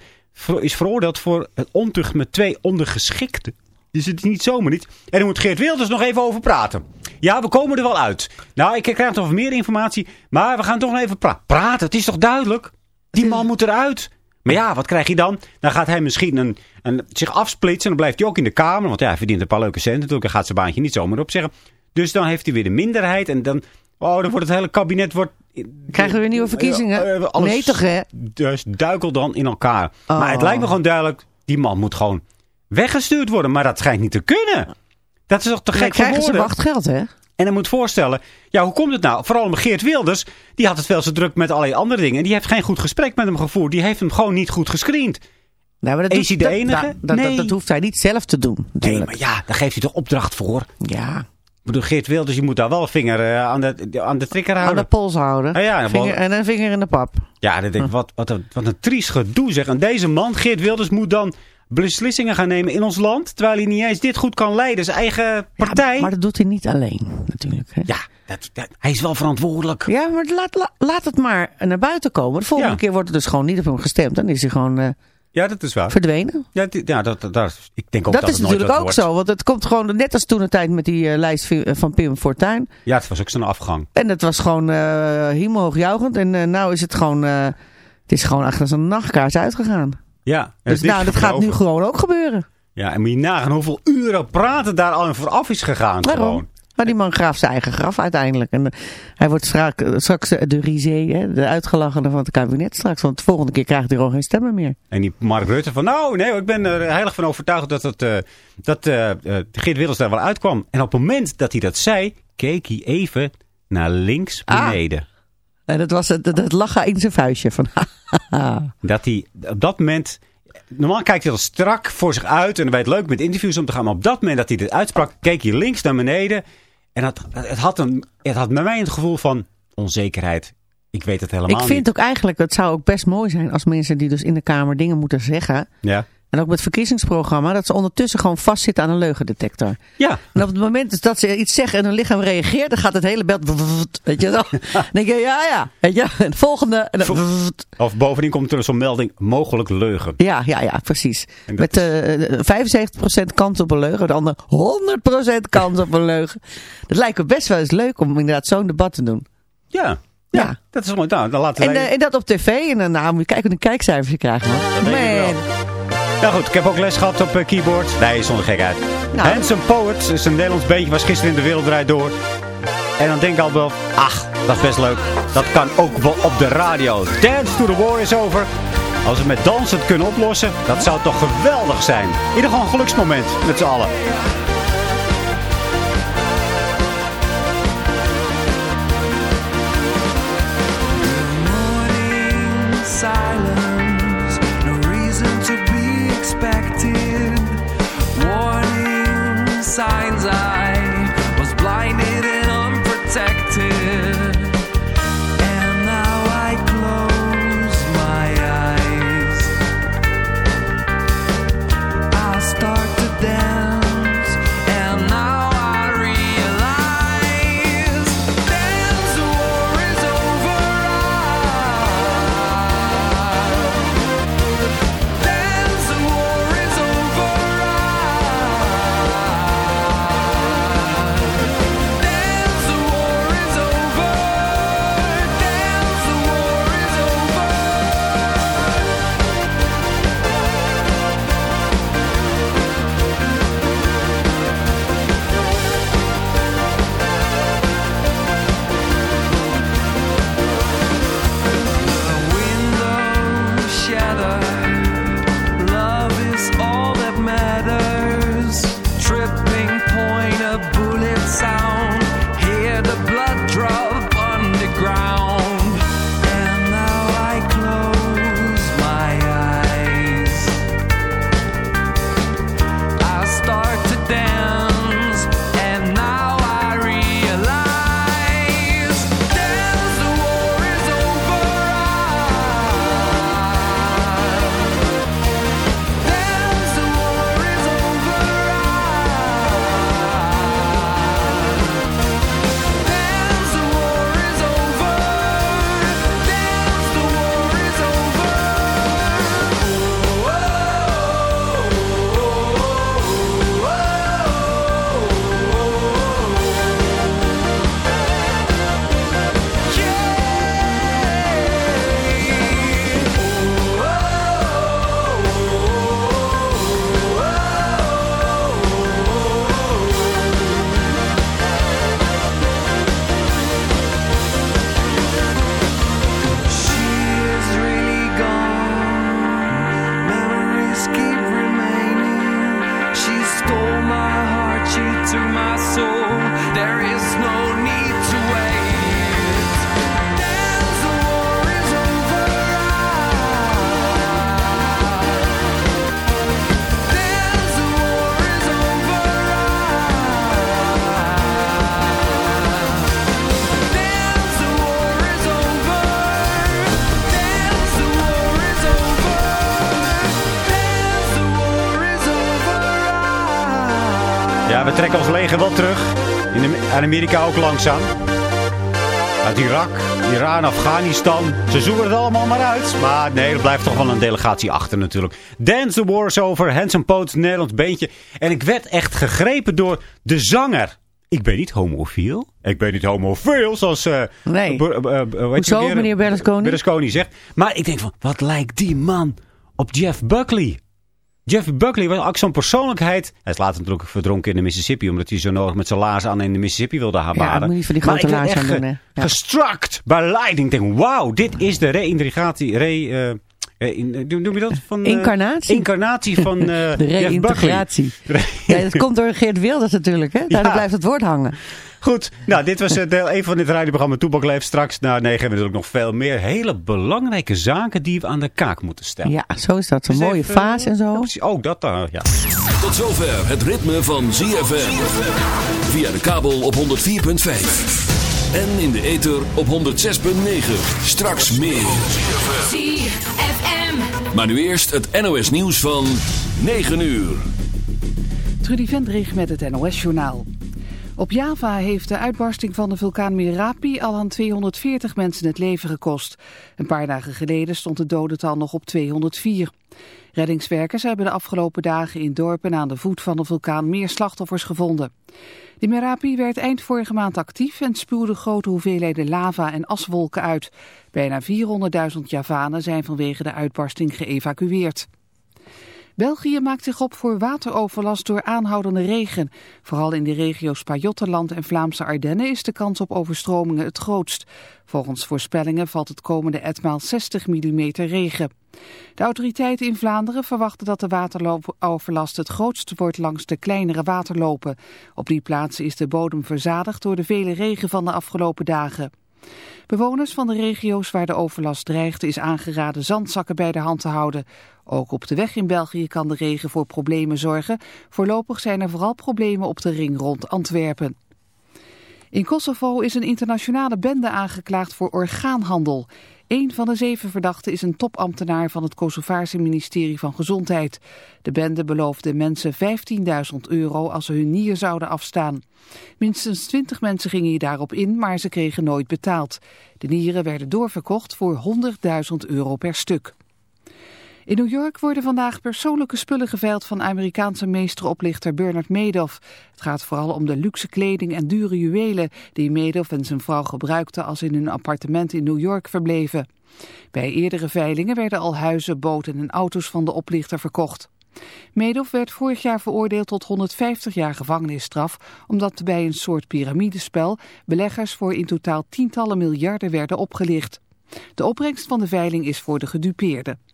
is veroordeeld voor het ontucht met twee ondergeschikten. Dus het is niet zomaar niet. En daar moet Geert Wilders nog even over praten. Ja, we komen er wel uit. Nou, ik krijg nog meer informatie, maar we gaan toch nog even pra praten. Het is toch duidelijk? Die man moet eruit. Maar ja, wat krijg je dan? Dan gaat hij misschien een, een, zich afsplitsen. En dan blijft hij ook in de Kamer. Want ja, hij verdient een paar leuke centen natuurlijk. Hij gaat zijn baantje niet zomaar opzeggen. Dus dan heeft hij weer de minderheid. En dan, oh, dan wordt het hele kabinet... Wordt,
Krijgen we weer nieuwe verkiezingen?
Eh, alles
Nee toch, hè?
Dus duikel dan in elkaar.
Oh.
Maar het lijkt me gewoon duidelijk... Die man moet gewoon weggestuurd worden. Maar dat schijnt niet te kunnen. Dat is toch te gek voor
krijgen ze
woorden?
wachtgeld, hè?
En dan moet voorstellen, ja, hoe komt het nou? Vooral Geert Wilders, die had het veel te druk met allerlei andere dingen. En die heeft geen goed gesprek met hem gevoerd. Die heeft hem gewoon niet goed gescreend.
Nou, maar dat
Is hij de enige?
dat, dat,
Nee.
dat, dat hoeft hij niet zelf te doen,
Nee, maar ja, daar geeft hij toch opdracht voor.
Ja.
bedoel, Geert Wilders, je moet daar wel een vinger eh, aan, de, aan de trigger
Aan
houden.
de pols houden.
Ah, ja,
Vinger-
wel-
en een vinger in de pap.
Ja, dan denk ik, wat, wat, een, wat een triest gedoe zeg. En deze man, Geert Wilders, moet dan beslissingen gaan nemen in ons land. Terwijl hij niet eens dit goed kan leiden. Zijn eigen partij.
Ja, maar dat doet hij niet alleen, natuurlijk. Hè?
Ja, dat, dat- hij is wel verantwoordelijk.
Ja, maar laat, la- laat het maar naar buiten komen. De volgende
Ja.
keer wordt er dus gewoon niet op hem gestemd. Dan is hij gewoon eh,
Ja, dat is waar.
verdwenen.
Ja, ja dat, dat, dat- ik denk ook
dat
dat,
is
het
natuurlijk ook
wordt.
zo. Want het komt gewoon net als toen een tijd met die eh, lijst van Pim Fortuyn.
Ja, het was ook zo'n afgang.
En het was gewoon uh, hemelhoogjuichend. En eh nou is het gewoon... eh, het is gewoon achter zijn nachtkaars uitgegaan.
Ja,
Dus nou, dat gaat nu gewoon ook gebeuren.
Ja, en moet je nagaan hoeveel uren praten daar al vooraf is gegaan.
Waarom?
Gewoon.
Maar die man graaft zijn eigen graf uiteindelijk. En eh, hij wordt straks, straks eh, de risée, hè, de uitgelachene van het kabinet straks. Want de volgende keer krijgt hij gewoon geen stemmen meer.
En die Mark Rutte van, nou nee, ik ben er heilig van overtuigd dat, het, eh, dat eh, eh, Geert Wilders daar wel uitkwam. En op het moment dat hij dat zei, keek hij even naar links
Ah. En dat was het, het, het lachen in zijn vuistje. Van,
Dat hij op dat moment... Normaal kijkt hij al strak voor zich uit. En dan het leuk met interviews om te gaan. Maar op dat moment dat hij dit uitsprak, keek hij links naar beneden. En het, het, had, een, het had bij mij het gevoel van onzekerheid. Ik weet het helemaal
ik vind
niet.
ook eigenlijk, het zou ook best mooi zijn als mensen die dus in de Kamer dingen moeten zeggen.
Ja.
En ook met het verkiezingsprogramma, dat ze ondertussen gewoon vastzitten aan een leugendetector.
Ja.
En op het moment dus dat ze iets zeggen en hun lichaam reageert, dan gaat het hele beeld... Weet je zo? Dan denk je, ja, ja. Weet je? En het volgende... En dan,
Of bovendien komt er zo'n melding, mogelijk leugen.
ja, ja, ja, precies.
Dat
Met eh 75% kans op een leugen, de andere 100% kans op een leugen. Dat lijkt me best wel eens leuk om inderdaad zo'n debat te doen.
Ja. Ja,
Ja.
dat is mooi. Nou, dan laten
En,
wij...
eh, en dat op tv. En dan nou, moet je kijken hoe de kijkcijfers je krijgt. man. Man.
Nou goed, ik heb ook les gehad op eh, keyboard. Nee, zonder gekheid.
Nou.
Handsome Poets is een Nederlands beentje, was gisteren in de Wereldrijd door. En dan denk ik al wel, ach, dat is best leuk. Dat kan ook wel op de radio. Dance to the War is over. Als we met dansen het kunnen oplossen, dat zou toch geweldig zijn. In ieder geval een geluksmoment met z'n allen. Wel terug. In Amerika ook langzaam. Uit Irak, Iran, Afghanistan. Ze zoeken het allemaal maar uit. Maar nee, er blijft toch wel een delegatie achter natuurlijk. Dance the Wars over, Handsome Poets, Nederlands beentje. En ik werd echt gegrepen door de zanger. Ik ben niet homofiel. Ik ben niet homofiel, zoals uh,
Nee.
Eh, eh,
Hoezo, meneer Berlusconi?
Berlusconi zegt. Maar ik denk van, wat lijkt die man op Jeff Buckley? Jeff Buckley was ook zo'n persoonlijkheid. Hij is later natuurlijk verdronken in de Mississippi. Omdat hij zo nodig met zijn laars aan in de Mississippi wilde gaan
Ja, moet niet van die grote laars aan doen,
ge-
hè. Ja.
Gestruct bij leiding. Ik denk, wauw, dit is de reïntegratie. Re, eh, in, eh, noem je dat? Van, eh,
Incarnatie?
Incarnatie van eh
De
Buckley.
reïntegratie. Ja, dat komt door Geert Wilders natuurlijk, hè?
Ja.
blijft het woord hangen.
Goed, nou dit was eh, deel 1 van dit radioprogramma Toepak Leeft. Straks na 9 hebben we natuurlijk nog veel meer hele belangrijke zaken die we aan de kaak moeten stellen.
Ja, zo is dat. Zo'n
Dus
mooie
even-
vaas en zo.
precies. Oh, dat dan, ja.
Tot zover het ritme van ZFM. Via de kabel op 104.5. En in de ether op 106.9. Straks meer.
ZFM.
Maar nu eerst het NOS nieuws van 9 uur.
Trudy Vendrig met het NOS-journaal. Op Java heeft de uitbarsting van de vulkaan Merapi al aan 240 mensen het leven gekost. Een paar dagen geleden stond het dodental nog op 204. Reddingswerkers hebben de afgelopen dagen in dorpen aan de voet van de vulkaan meer slachtoffers gevonden. De Merapi werd eind vorige maand actief en spuwde grote hoeveelheden lava en aswolken uit. Bijna 400.000 Javanen zijn vanwege de uitbarsting geëvacueerd. België maakt zich op voor wateroverlast door aanhoudende regen. Vooral in de regio's Pajottenland en Vlaamse Ardennen is de kans op overstromingen het grootst. Volgens voorspellingen valt het komende etmaal 60 mm regen. De autoriteiten in Vlaanderen verwachten dat de wateroverlast het grootst wordt langs de kleinere waterlopen. Op die plaatsen is de bodem verzadigd door de vele regen van de afgelopen dagen. Bewoners van de regio's waar de overlast dreigt is aangeraden zandzakken bij de hand te houden. Ook op de weg in België kan de regen voor problemen zorgen. Voorlopig zijn er vooral problemen op de ring rond Antwerpen. In Kosovo is een internationale bende aangeklaagd voor orgaanhandel. Een van de zeven verdachten is een topambtenaar van het Kosovaarse ministerie van Gezondheid. De bende beloofde mensen 15.000 euro als ze hun nier zouden afstaan. Minstens 20 mensen gingen hier daarop in, maar ze kregen nooit betaald. De nieren werden doorverkocht voor 100.000 euro per stuk. In New York worden vandaag persoonlijke spullen geveild van Amerikaanse meesteroplichter Bernard Madoff. Het gaat vooral om de luxe kleding en dure juwelen die Madoff en zijn vrouw gebruikten als in hun appartement in New York verbleven. Bij eerdere veilingen werden al huizen, boten en auto's van de oplichter verkocht. Madoff werd vorig jaar veroordeeld tot 150 jaar gevangenisstraf... omdat bij een soort piramidespel beleggers voor in totaal tientallen miljarden werden opgelicht. De opbrengst van de veiling is voor de gedupeerden.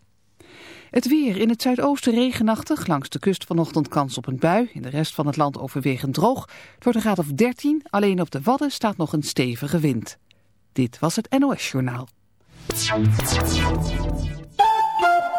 Het weer in het zuidoosten regenachtig, langs de kust vanochtend kans op een bui. In de rest van het land overwegend droog. Het een graad of 13, alleen op de Wadden staat nog een stevige wind. Dit was het NOS Journaal.